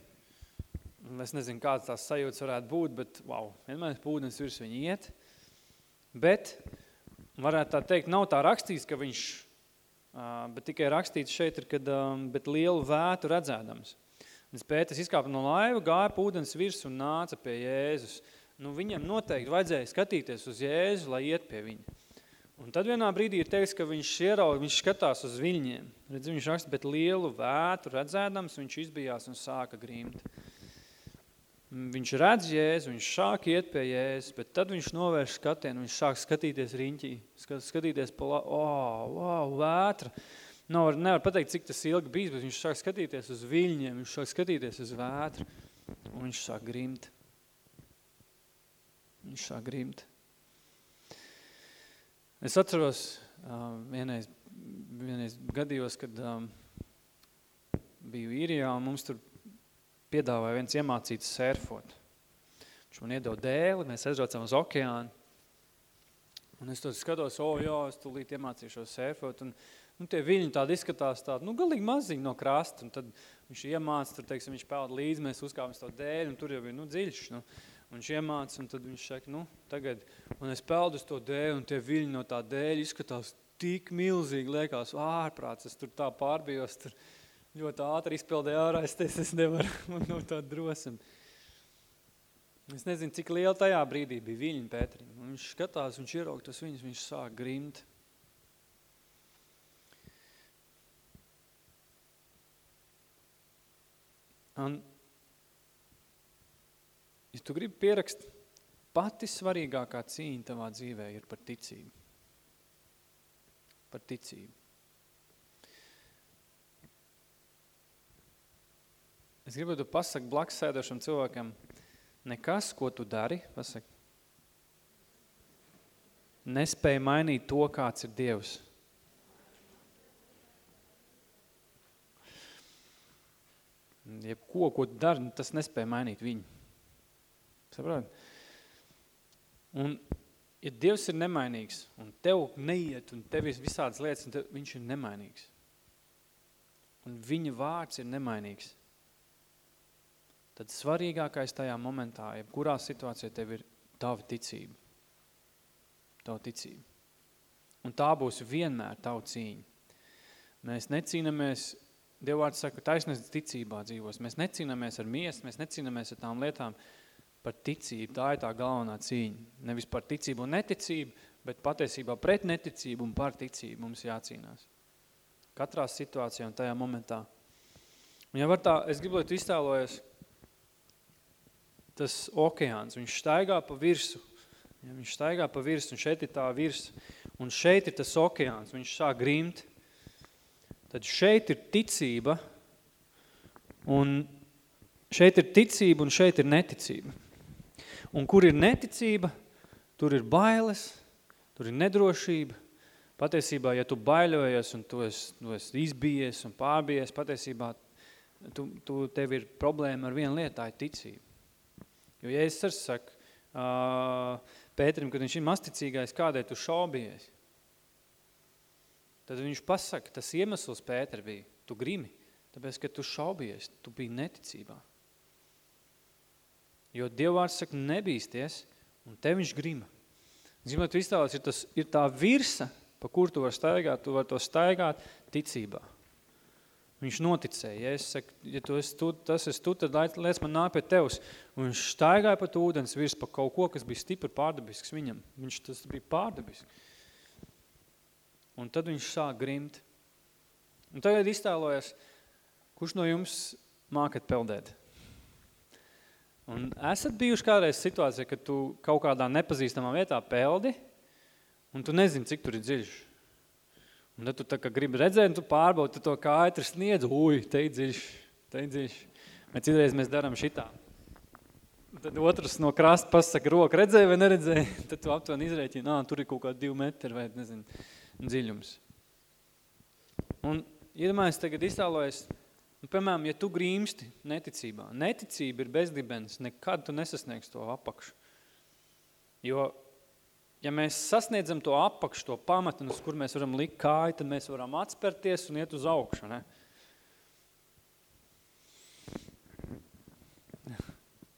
un es nezinu, kāds tās sajūtas varētu būt, bet, wow, vienmēr pūdens virs viņa iet. Bet, varētu tā teikt, nav tā rakstīts, ka viņš bet tikai rakstīts šeit ir, kad, bet lielu vētu redzēdams. Un Pēters izkāpa no laiva, gāja pūdens virs un nāca pie Jēzus. Nu, viņam noteikti vajadzēja skatīties uz Jēzu, lai iet pie viņa. Un tad vienā brīdī ir teiks, ka viņš ieraug, viņš skatās uz viļņiem. Redz, viņš raksta, bet lielu vētu redzēdams, viņš izbijās un sāka grimt. Viņš redz Jēzu, viņš sāk iet pie Jēzus, bet tad viņš novērš skatienu, viņš sāk skatīties riņķī, skatīties pa la... Oh, wow, vētra. Nevar, nevar pateikt, cik tas ilgi bijis, bet viņš sāk skatīties uz viļņiem, viņš sāk skatīties uz vētru, un viņš sāk grimt. Viņš sāk grimt. Es atceros, um, vienreiz, vienreiz gadījos, kad um, biju īrijā, un mums tur piedāvāja viens iemācīts surfot. Viņš man iedod dēli, mēs aizbraucam uz okeānu. Un es to skatos, o, jā, es tūlīt iemācīšos surfot. Un, nu, tie viļņi tādi izskatās tādi, nu, galīgi maziņi no krasta. Un tad viņš iemāca, tur, teiksim, viņš peld līdzi, mēs uzkāpam to dēļ, un tur jau ir, nu, dziļš. Nu, un viņš iemāca, un tad viņš saka, nu, tagad, un es peldu uz to dēļ, un tie viļņi no tā dēļ izskatās tik milzīgi, liekas, ārprāts, es tur tā pārbijos, tur, ļoti ātri izpildēju ārā, es teicu, es nevaru, man nav tāda drosme. Es nezinu, cik liela tajā brīdī bija viļņi Pēterim. Un viņš skatās, viņš ieraug tas viņus, viņš sāk grimt. Un, ja tu gribi pierakst, pati svarīgākā cīņa tavā dzīvē ir par ticību. Par ticību. Es gribu, tu pasaki blakus sēdošam cilvēkam, nekas, ko tu dari, pasaki, nespēja mainīt to, kāds ir Dievs. Jebko, ko tu dari, nu, tas nespēja mainīt viņu. Saprot? Un, ja Dievs ir nemainīgs, un tev neiet, un tev ir visādas lietas, un tev, viņš ir nemainīgs. Un viņa vārds ir nemainīgs tad svarīgākais tajā momentā, jebkurā situācijā tev ir tava ticība. Tava ticība. Un tā būs vienmēr tava cīņa. Mēs necīnamies Dievvārds saka, taisnības ticībā dzīvos. Mēs necīnāmies ar miesu, mēs necīnāmies ar tām lietām par ticību. Tā ir tā galvenā cīņa. Nevis par ticību un neticību, bet patiesībā pret neticību un par ticību mums jācīnās. Katrā situācijā un tajā momentā. Un ja var tā, es gribu, lai tu iztēlojies, tas okeāns, viņš staigā pa virsu. Ja, viņš staigā pa virsu, un šeit ir tā virsa. Un šeit ir tas okeāns, viņš sāk grimt. Tad šeit ir ticība, un šeit ir ticība, un šeit ir neticība. Un kur ir neticība, tur ir bailes, tur ir nedrošība. Patiesībā, ja tu baiļojies un tu esi, tu esi izbijies un pārbijies, patiesībā tu, tu, tev ir problēma ar vienu lietu, tā ir ticība. Jo, es arī saku, uh, Pēterim, kad viņš ir masticīgais, kādēļ tu šaubies? Tad viņš pasaka, tas iemesls Pēter bija, tu grimi, tāpēc, ka tu šaubies, tu biji neticībā. Jo Dievvārds saka, nebīsties, un te viņš grima. Zinot, tu izstāvās, ir, tas, ir tā virsa, pa kur tu var staigāt, tu var to staigāt ticībā. Viņš noticēja, ja es saku, ja tu esi tu, tas esi tu, tad lēc man nāk pie tevs. Un viņš staigāja pa ūdens virs pa kaut ko, kas bija stipri pārdabisks viņam. Viņš tas bija pārdabisks. Un tad viņš sāk grimt. Un tagad iztēlojas, kurš no jums mākat peldēt? Un esat bijuši kādreiz situācija, ka tu kaut kādā nepazīstamā vietā peldi, un tu nezini, cik tur ir dziļš. Un tad tu tā kā gribi redzēt, tu pārbaudi, tu to kāju tur sniedz, uj, te dziļš, te dziļš. Bet citreiz mēs darām šitā. Tad otrs no krasta pasaka, roku redzēja vai neredzēja, tad tu aptuveni izrēķini, nā, tur ir kaut kā divi metri vai, nezinu, dziļums. Un iedomājies tagad iztālojies, un, piemēram, ja tu grīmsti neticībā, neticība ir bezdibens, nekad tu nesasniegs to apakšu. Jo ja mēs sasniedzam to apakšu, to pamatu, uz kur mēs varam likt kāju, tad mēs varam atspērties un iet uz augšu. Ne?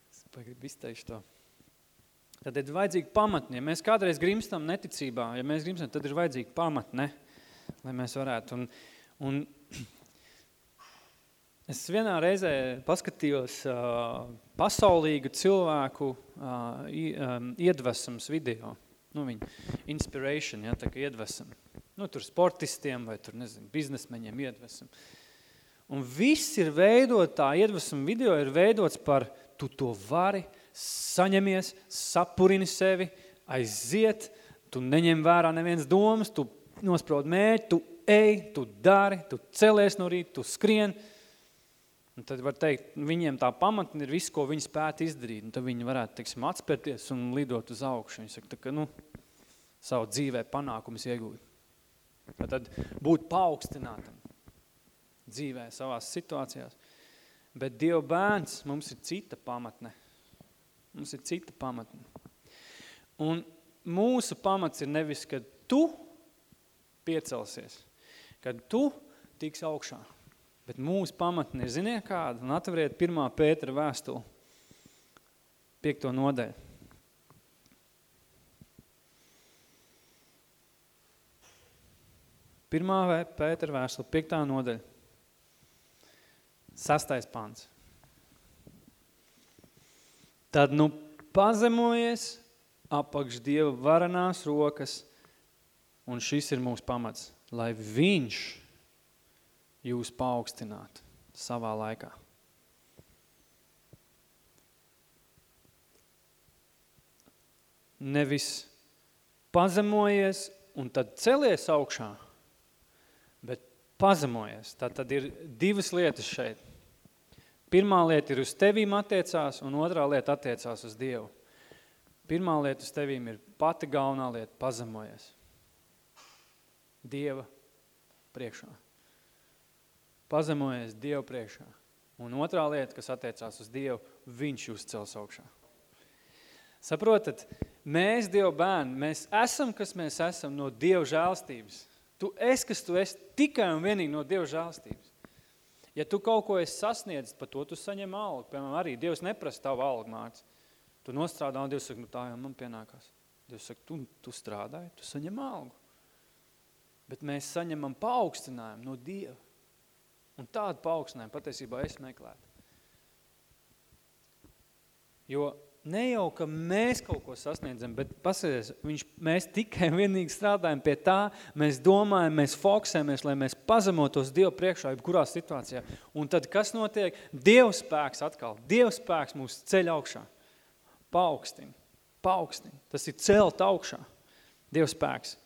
Es gribu izteikt to. Tad ir vajadzīga pamatne. Ja mēs kādreiz grimstam neticībā, ja mēs grimstam, tad ir vajadzīga pamatne, lai mēs varētu. Un, un es vienā reizē paskatījos uh, pasaulīgu cilvēku uh, iedvesums video nu, viņa inspiration, ja, tā kā iedvesam. Nu, tur sportistiem vai tur, nezinu, biznesmeņiem iedvesam. Un viss ir veidot, tā iedvesma video ir veidots par tu to vari, saņemies, sapurini sevi, aiziet, tu neņem vērā neviens domas, tu nosprod mērķi, tu ej, tu dari, tu celies no rīta, tu skrien. Un tad var teikt, viņiem tā pamatne ir viss, ko viņi spētu izdarīt. Un tad viņi varētu, teiksim, atspērties un lidot uz augšu. Viņi saka, tā, ka, nu, savu dzīvē panākumus iegūt. Tad būt paaugstinātam dzīvē, savās situācijās. Bet Dieva bērns mums ir cita pamatne. Mums ir cita pamatne. Un mūsu pamats ir nevis, kad tu piecelsies, kad tu tiks augšā. Bet mūsu pamatne ir, ziniet kāda, un atveriet pirmā Pētera vēstuli, piekto nodeļu. Pirmā Pētera vēstule, piektā nodaļa. Sastais pants. Tad nu pazemojies apakš Dieva varanās rokas, un šis ir mūsu pamats, lai viņš jūs paaugstināt savā laikā. Nevis pazemojies un tad celies augšā, bet pazemojies. Tā tad ir divas lietas šeit. Pirmā lieta ir uz tevīm attiecās, un otrā lieta attiecās uz Dievu. Pirmā lieta uz tevīm ir pati galvenā lieta – pazemojies. Dieva priekšā. Pazemojies Dievu priekšā. Un otrā lieta, kas attiecās uz Dievu, viņš jūs cels augšā. Saprotat, mēs Dievu bērni, mēs esam, kas mēs esam no Dieva žēlstības. Tu esi, kas tu esi tikai un vienīgi no Dieva žēlstības. Ja tu kaut ko esi sasniedzis, par to tu saņem algu. Piemēram, arī Dievs neprasa tavu algu mārts. Tu nostrādā un Dievs saka, nu tā jau man pienākās. Dievs saka, tu, tu strādāji, tu saņem algu. Bet mēs saņemam paaugstinājumu no Dieva. Un tādu paaugstinājumu patiesībā es meklētu. Jo ne jau, ka mēs kaut ko sasniedzam, bet pasēties, viņš, mēs tikai vienīgi strādājam pie tā, mēs domājam, mēs fokusējamies, lai mēs pazemotos Dievu priekšā, jebkurā situācijā. Un tad kas notiek? Dievs spēks atkal, Dievs spēks mūs ceļ augšā, paaugstina, paaugstina. Tas ir celt augšā, Dievs spēks.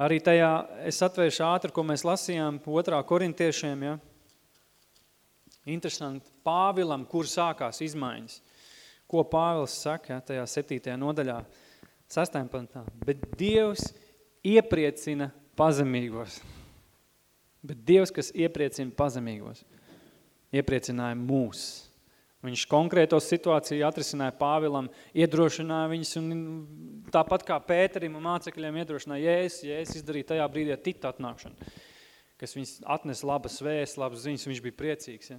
Arī tajā, es atvēršu ātri, ko mēs lasījām otrā korintiešiem, ja? Interesanti, Pāvilam, kur sākās izmaiņas. Ko Pāvils saka, ja, tajā septītajā nodaļā, sastajā pantā. Bet Dievs iepriecina pazemīgos. Bet Dievs, kas iepriecina pazemīgos, iepriecināja mūs. Viņš konkrēto situāciju atrisināja Pāvilam, iedrošināja viņus, un tāpat kā Pēterim un mācekļiem iedrošināja Jēzus, Jēzus izdarīja tajā brīdī titu atnākšanu, kas viņus atnes labas vēsts, labas ziņas, viņš bija priecīgs. Ja.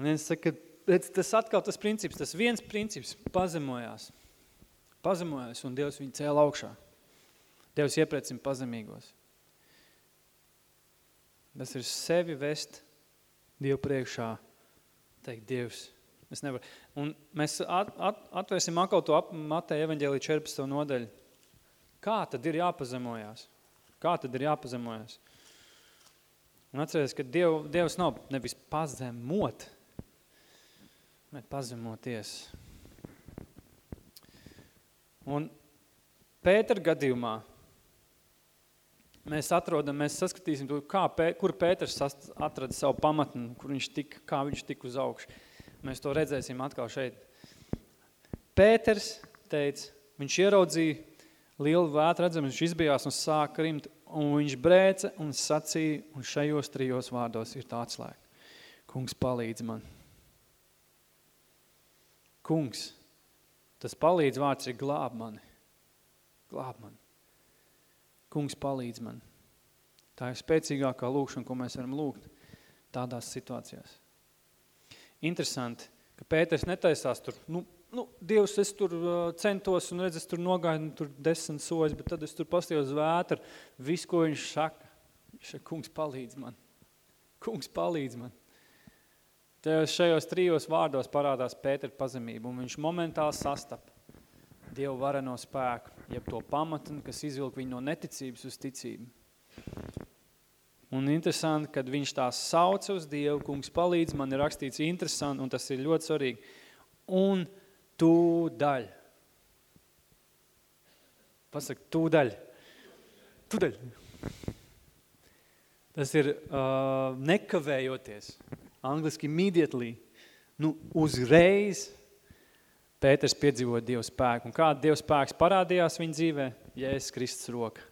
Un viens saka, tas atkal tas princips, tas viens princips pazemojās, pazemojās, un Dievs viņu cēla augšā. Dievs iepriecina pazemīgos. Tas ir sevi vest Dievu priekšā, teikt, Dievs, es nevaru. Un mēs at, at, atvērsim atkal to ap, Mateja evaņģēlī 14. nodaļu. Kā tad ir jāpazemojās? Kā tad ir jāpazemojās? Un atceries, ka Diev, Dievs nav nevis pazemot, bet pazemoties. Un Pētera gadījumā mēs atrodam, mēs saskatīsim, to, kā, pē, kur Pēters atrada savu pamatni, kur viņš tika, kā viņš tika uz augšu. Mēs to redzēsim atkal šeit. Pēters teica, viņš ieraudzīja lielu vētru, redzam, viņš izbijās un sāka rimt, un viņš brēca un sacīja, un šajos trijos vārdos ir tā atslēga. Kungs palīdz man. Kungs, tas palīdz vārds ir glāb mani. Glāb mani. Kungs palīdz man. Tā ir spēcīgākā lūkšana, ko mēs varam lūgt tādās situācijās. Interesanti, ka Pēters netaisās tur, nu, nu, Dievs, es tur uh, centos un redz, es tur nogāju tur desmit soļus, bet tad es tur pastījos vētru, visu, ko viņš saka, viņš saka, kungs palīdz man. Kungs palīdz man. Tajos šajos trijos vārdos parādās Pētera pazemība, un viņš momentāli sastapa Dievu vareno spēku, jeb to pamatni, kas izvilk viņu no neticības uz ticību. Un interesanti, kad viņš tā sauc uz Dievu, kungs palīdz, man ir rakstīts interesanti, un tas ir ļoti svarīgi. Un tūdaļ. Pasaka, tūdaļ. Tūdaļ. Tas ir uh, nekavējoties. Angliski immediately. Nu, uzreiz Pēters piedzīvoja Dievu spēku. Un kāda Dievu spēks parādījās viņa dzīvē? Jēzus Kristus roka.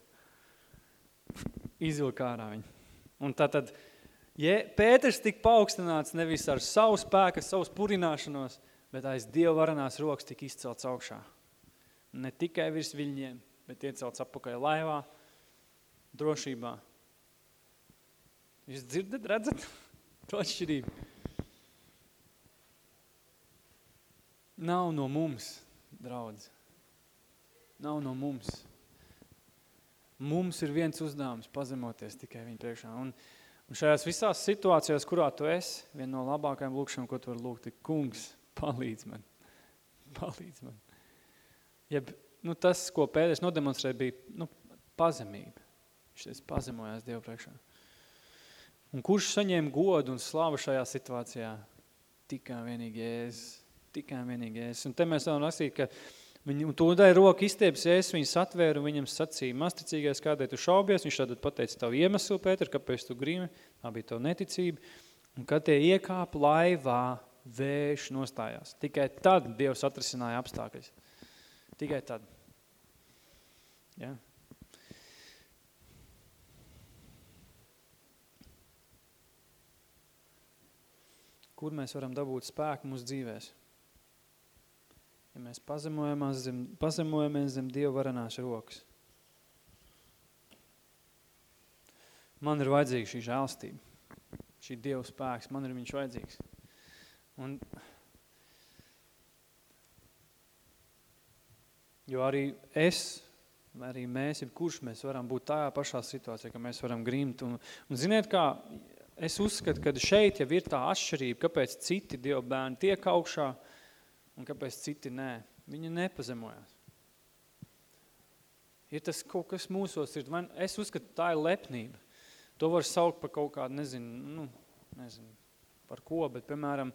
Izvilka ārā viņu. Un tātad, ja Pēters tika paaugstināts nevis ar savu spēku, savu purināšanos, bet aiz Dieva varanās rokas tika izcelts augšā. Ne tikai virs viļņiem, bet iecelts apakaļ laivā, drošībā. Jūs dzirdat, redzat? To atšķirību. Nav no mums, draudz. Nav no mums. Mums ir viens uzdevums pazemoties tikai viņa priekšā. Un, un šajās visās situācijās, kurā tu esi, viena no labākajām lūkšanām, ko tu vari lūgt, ir kungs, palīdz man. Palīdz man. Jeb, nu, tas, ko pēdējais nodemonstrēja, bija nu, pazemība. Viņš pazemojās Dievu priekšā. Un kurš saņēma godu un slavu šajā situācijā? Tikai vienīgi Jēzus tikai un vienīgi es. Un te mēs varam lasīt, ka Viņu tūdai roka izstieps es, viņu satvēru, un viņam sacīja, masticīgais, kādēļ tu šaubies, viņš tad pateica tavu iemeslu, Pēter, kāpēc tu grīmi, tā bija tavu neticība, un kad tie iekāpa laivā, vējš nostājās. Tikai tad Dievs atrisināja apstākļus. Tikai tad. Ja? Kur mēs varam dabūt spēku mūsu dzīvēs? Ja mēs pazemojamies zem, pazemojamies zem Dieva varanās rokas. Man ir vajadzīga šī žēlstība, šī Dieva spēks, man ir viņš vajadzīgs. Un, jo arī es arī mēs, ir kurš mēs varam būt tajā pašā situācijā, ka mēs varam grimt. Un, un ziniet kā, es uzskatu, ka šeit jau ir tā atšķirība, kāpēc citi Dieva bērni tiek augšā un kāpēc citi nē. Viņi nepazemojās. Ir tas kaut kas mūsos ir, man, es uzskatu, tā ir lepnība. To var saukt par kaut kādu, nezinu, nu, nezinu, par ko, bet, piemēram,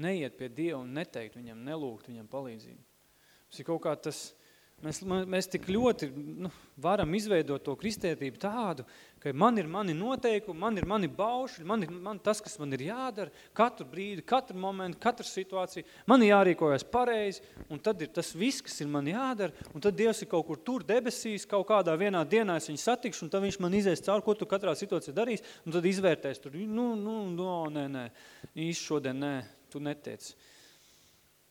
neiet pie Dieva un neteikt viņam, nelūgt viņam palīdzību. Tas ir kaut kā tas, Mēs, mēs tik ļoti nu, varam izveidot to kristētību tādu, ka man ir mani noteikumi, man ir mani baušļi, man ir man tas, kas man ir jādara, katru brīdi, katru momentu, katru situāciju, man jārīkojas pareizi, un tad ir tas viss, kas ir man jādara, un tad Dievs ir kaut kur tur debesīs, kaut kādā vienā dienā es viņu satikšu, un tad viņš man izies cauri, ko tu katrā situācijā darīs, un tad izvērtēs tur, nu, nu, no, nē, nē, īsti šodien, nē, tu netiec.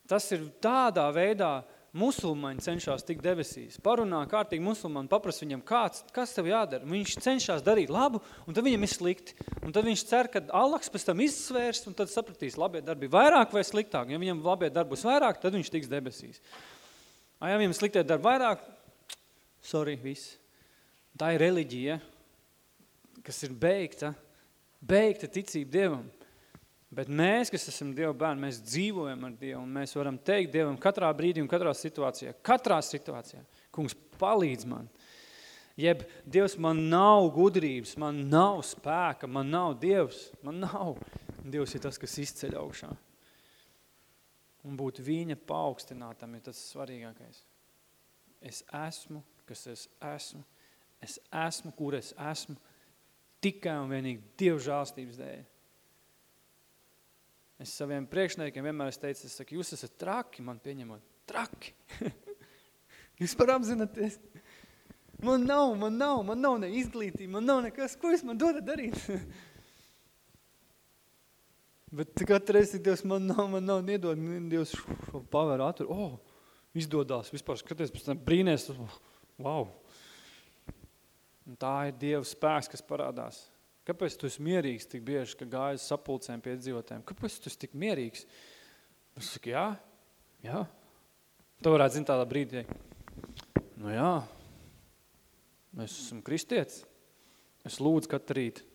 Tas ir tādā veidā, musulmaņi cenšas tikt debesīs. Parunā kārtīgi musulmaņi, paprasa viņam, kāds, kas tev jādara. Viņš cenšas darīt labu, un tad viņam ir slikti. Un tad viņš cer, ka Allaks pēc tam izsvērs, un tad sapratīs, labie darbi vairāk vai sliktāk. Ja viņam labie darbi būs vairāk, tad viņš tiks debesīs. A, ja viņam sliktie darbi vairāk, sorry, viss. Tā ir reliģija, kas ir beigta, beigta ticība Dievam. Bet mēs, kas esam Dieva bērni, mēs dzīvojam ar Dievu un mēs varam teikt Dievam katrā brīdī un katrā situācijā, katrā situācijā, kungs, palīdz man. Jeb Dievs man nav gudrības, man nav spēka, man nav Dievs, man nav. Dievs ir tas, kas izceļ augšā. Un būt viņa paaugstinātam ir tas svarīgākais. Es esmu, kas es esmu. Es esmu, kur es esmu, tikai un vienīgi Dieva žālstības dēļ. Es saviem priekšniekiem vienmēr es teicu, es saku, jūs esat traki, man pieņemot. Traki. jūs par apzināties. Man nav, man nav, man nav ne izglītība, man nav nekas, ko jūs man dodat darīt? Bet katru reizi, Dievs, man nav, man nav, niedod, Dievs pavēr atver, oh, izdodās, vispār skaties, pēc tam brīnēs, wow. Un tā ir Dieva spēks, kas parādās. Kāpēc tu esi mierīgs tik bieži, ka gājas sapulcēm pie dzīvotēm? Kāpēc tu esi tik mierīgs? Es saku, jā, jā. Tu varētu zināt tādā brīdī, nu jā, mēs esam kristietis. Es lūdzu katru rītu.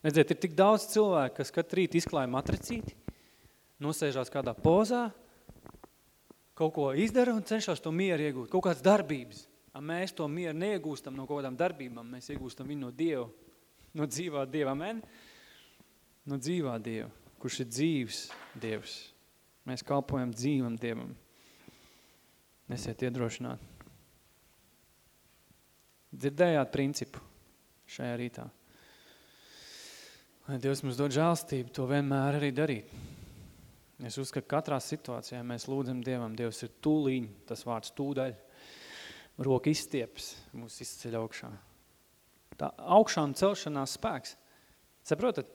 Redziet, ir tik daudz cilvēku, kas katru rītu izklāja matricīti, nosēžās kādā pozā, kaut ko izdara un cenšas to mieru iegūt, kaut kādas darbības. A mēs to mieru neiegūstam no kaut kādām darbībām, mēs iegūstam viņu no Dieva no dzīvā Dieva, amen? No dzīvā Dieva, kurš ir dzīvs Dievs. Mēs kalpojam dzīvam Dievam. Nesiet iedrošināt. Dzirdējāt principu šajā rītā. Lai Dievs mums dod žālstību, to vienmēr arī darīt. Es uzskatu, ka katrā situācijā mēs lūdzam Dievam, Dievs ir tūliņ, tas vārds tūdaļ, roka izstieps, mūs izceļ augšā tā augšā un celšanās spēks. Saprotat?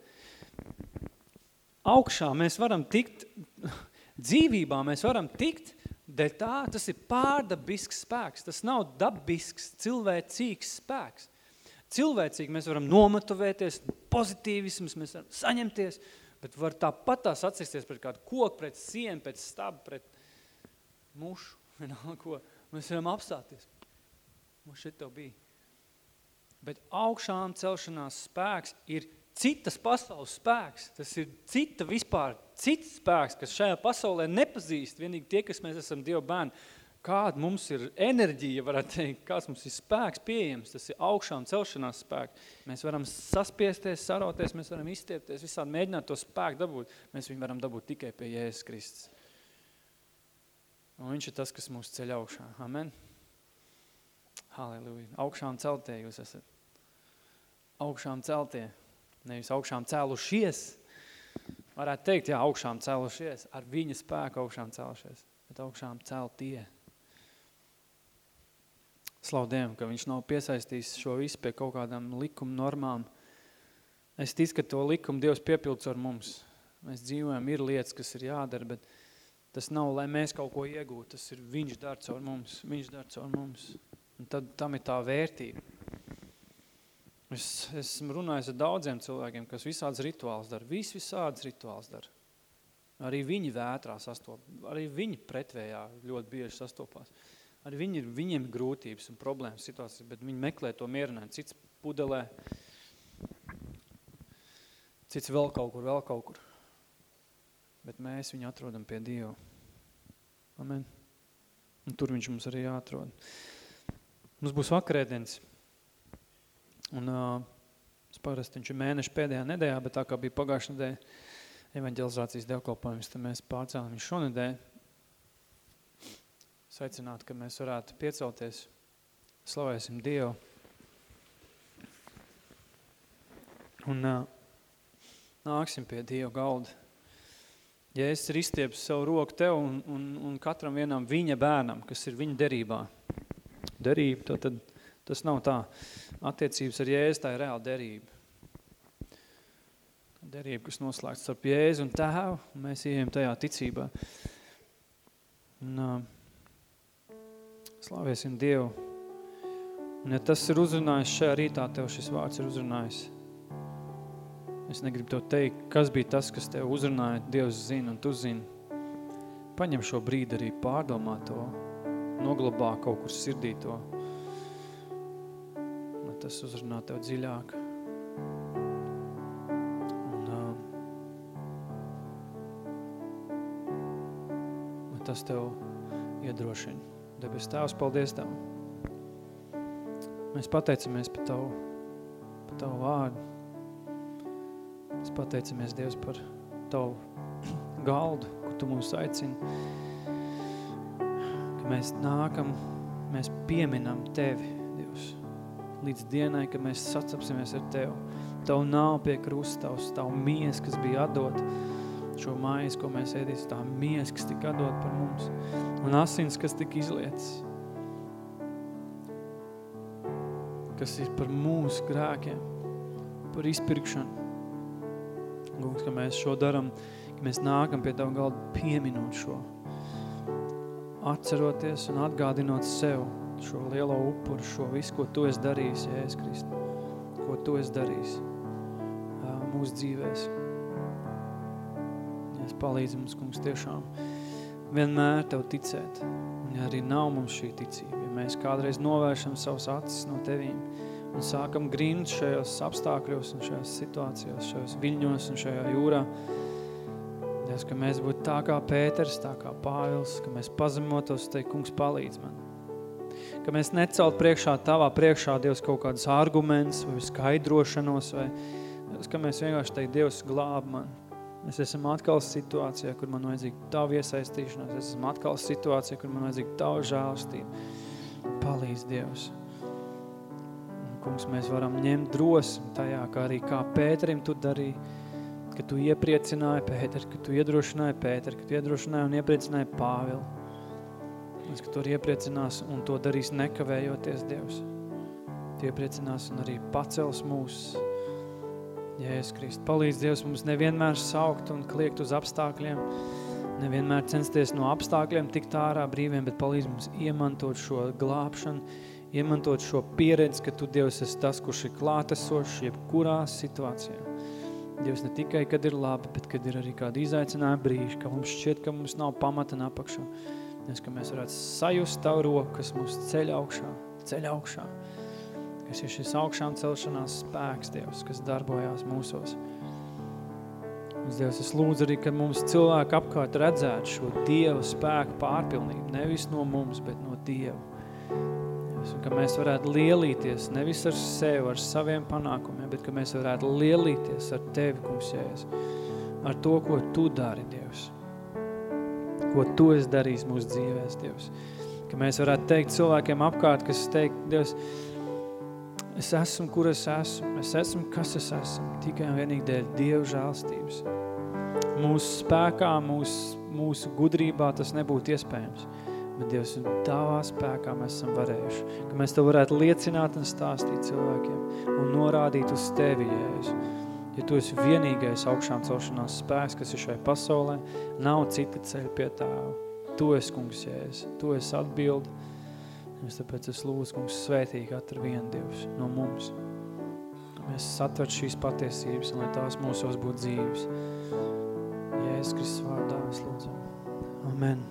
Augšā mēs varam tikt, dzīvībā mēs varam tikt, dēļ tā, tas ir pārdabisks spēks. Tas nav dabisks, cilvēcīgs spēks. Cilvēcīgi mēs varam nomotivēties, pozitīvisms, mēs varam saņemties, bet var tāpat tās atsisties pret kādu koku, pret sienu, pret stabu, pret mušu, vienalga ko. Mēs varam apstāties. Mums šeit tev bija. Bet augšām celšanās spēks ir citas pasaules spēks. Tas ir cita vispār, cits spēks, kas šajā pasaulē nepazīst. Vienīgi tie, kas mēs esam Dieva bērni. Kāda mums ir enerģija, varētu teikt, kāds mums ir spēks pieejams, tas ir augšām celšanās spēks. Mēs varam saspiesties, saroties, mēs varam izstiepties, visādi mēģināt to spēku dabūt. Mēs viņu varam dabūt tikai pie Jēzus Kristus. Un viņš ir tas, kas mūs ceļ augšā. Amen. Halleluja. Augšām celtē jūs esat augšām celtie, nevis augšām cēlušies. Varētu teikt, jā, augšām cēlušies, ar viņa spēku augšām cēlušies, bet augšām celtie. Slaudiem, ka viņš nav piesaistījis šo visu pie kaut kādām likuma normām. Es ticu, ka to likumu Dievs piepilds ar mums. Mēs dzīvojam, ir lietas, kas ir jādara, bet tas nav, lai mēs kaut ko iegūtu. Tas ir viņš dar caur mums, viņš dar caur mums. Un tad tam ir tā vērtība. Es esmu runājis ar daudziem cilvēkiem, kas visādas rituāls dara. Vis visādas rituāls dara. Arī viņi vētrā sastop, arī viņi pretvējā ļoti bieži sastopās. Arī viņi ir, viņiem ir grūtības un problēmas situācijas, bet viņi meklē to mierinājumu. Cits pudelē, cits vēl kaut kur, vēl kaut kur. Bet mēs viņu atrodam pie Dieva. Amen. Un tur viņš mums arī jāatrod. Mums būs vakarēdienas. Un es parasti viņš ir mēneša pēdējā nedēļā, bet tā kā bija pagājušā nedēļa evaņģelizācijas dievkalpojums, tad mēs pārcēlam viņu šonedēļ. Saicināt, ka mēs varētu piecelties, slavēsim Dievu. Un nāksim pie Dieva galda. Ja es ir izstieps savu roku tev un, un, un katram vienam viņa bērnam, kas ir viņa derībā, derība, tad, tad tas nav tā. Attiecības ar Jēzu tā ir reāla derība. Derība, kas noslēgts starp Jēzu un tēvu, un mēs ieejam tajā ticībā. Un, uh, slavēsim Dievu. Un ja tas ir uzrunājis šajā rītā, tev šis vārds ir uzrunājis, Es negribu tev teikt, kas bija tas, kas tev uzrunāja, Dievs zina un tu zini. Paņem šo brīdi arī pārdomā to, noglabā kaut kur sirdī to, tas uzrunā tev dziļāk. Un, lai tas tev iedrošina. Debes Tēvs, paldies Tev. Mēs pateicamies par Tavu, par Tavu vārdu. Mēs pateicamies, Dievs, par Tavu galdu, kur Tu mūs aicini. Ka mēs nākam, mēs pieminam Tevi, Dievs, līdz dienai, kad mēs sacapsimies ar Tevi. Tavu nav pie krusta, tavs, tavu mies, kas bija atdot šo mājas, ko mēs ēdīsim, tā mies, kas tika atdot par mums, un asins, kas tika izlietas, kas ir par mūsu grēkiem, par izpirkšanu. Kungs, ka mēs šo daram, ka mēs nākam pie Tava galda pieminot šo, atceroties un atgādinot sev šo lielo upuru, šo visu, ko Tu esi darījis, Jēzus Kristu, ko Tu esi darījis mūsu dzīvēs. Es palīdzu mums, kungs, tiešām vienmēr Tev ticēt, un ja arī nav mums šī ticība, ja mēs kādreiz novēršam savus acis no Tevīm, un sākam grimt šajos apstākļos un šajās situācijās, šajos viļņos un šajā jūrā. Dievs, ka mēs būtu tā kā Pēters, tā kā Pāvils, ka mēs pazemotos, teikt, kungs, palīdz man. Ka mēs necelt priekšā tavā priekšā, Dievs, kaut kādus argumentus vai skaidrošanos, vai Dievs, ka mēs vienkārši teikt, Dievs, glāb man. Mēs esam atkal situācijā, kur man vajadzīga tavu iesaistīšanās. Es esmu atkal situācijā, kur man vajadzīga tavu žālstību. Palīdz, Dievs kungs, mēs varam ņemt drosmi tajā, kā arī kā Pēterim tu darīji, ka tu iepriecināji Pēteri, ka tu iedrošināji Pēteri, ka tu iedrošināji un iepriecināji Pāvilu. Mēs, ka tu arī iepriecinās un to darīs nekavējoties, Dievs. Tu iepriecinās un arī pacels mūs. Jēzus Krist, palīdz Dievs mums nevienmēr saukt un kliegt uz apstākļiem, nevienmēr censties no apstākļiem tikt ārā brīviem, bet palīdz mums iemantot šo glābšanu, iemantot šo pieredzi, ka tu, Dievs, esi tas, kurš ir klātesošs jebkurā situācijā. Dievs ne tikai, kad ir labi, bet kad ir arī kādi izaicinājumi brīži, ka mums šķiet, ka mums nav pamata apakšā. Dievs, ka mēs varētu sajust tavu roku, kas mūs ceļ augšā, ceļ augšā. Kas ir šis augšām celšanās spēks, Dievs, kas darbojās mūsos. Mums, Dievs, es lūdzu arī, ka mums cilvēki apkārt redzētu šo Dieva spēku pārpilnību, nevis no mums, bet no Dieva. Dievs, un ka mēs varētu lielīties nevis ar sevi, ar saviem panākumiem, bet ka mēs varētu lielīties ar Tevi, kungs, Jēzus, ar to, ko Tu dari, Dievs, ko Tu esi darījis mūsu dzīvēs, Dievs. Ka mēs varētu teikt cilvēkiem apkārt, kas teikt, Dievs, es esmu, kur es esmu, es esmu, kas es esmu, tikai un vienīgi dēļ Dieva žēlstības. Mūsu spēkā, mūsu, mūsu gudrībā tas nebūtu iespējams bet Dievs, tavā spēkā mēs esam varējuši, ka mēs to varētu liecināt un stāstīt cilvēkiem un norādīt uz tevi, Jēzu. Ja tu esi vienīgais augšām celšanās spēks, kas ir šai pasaulē, nav cita ceļa pie tāva. Tu esi, kungs, Jēzu, tu esi atbildi. Es tāpēc es lūdzu, kungs, svētīgi katru vienu Dievs no mums. Mēs satvert šīs patiesības un lai tās mūsos būtu dzīves. Jēzus Kristus vārdā es lūdzu. Amen.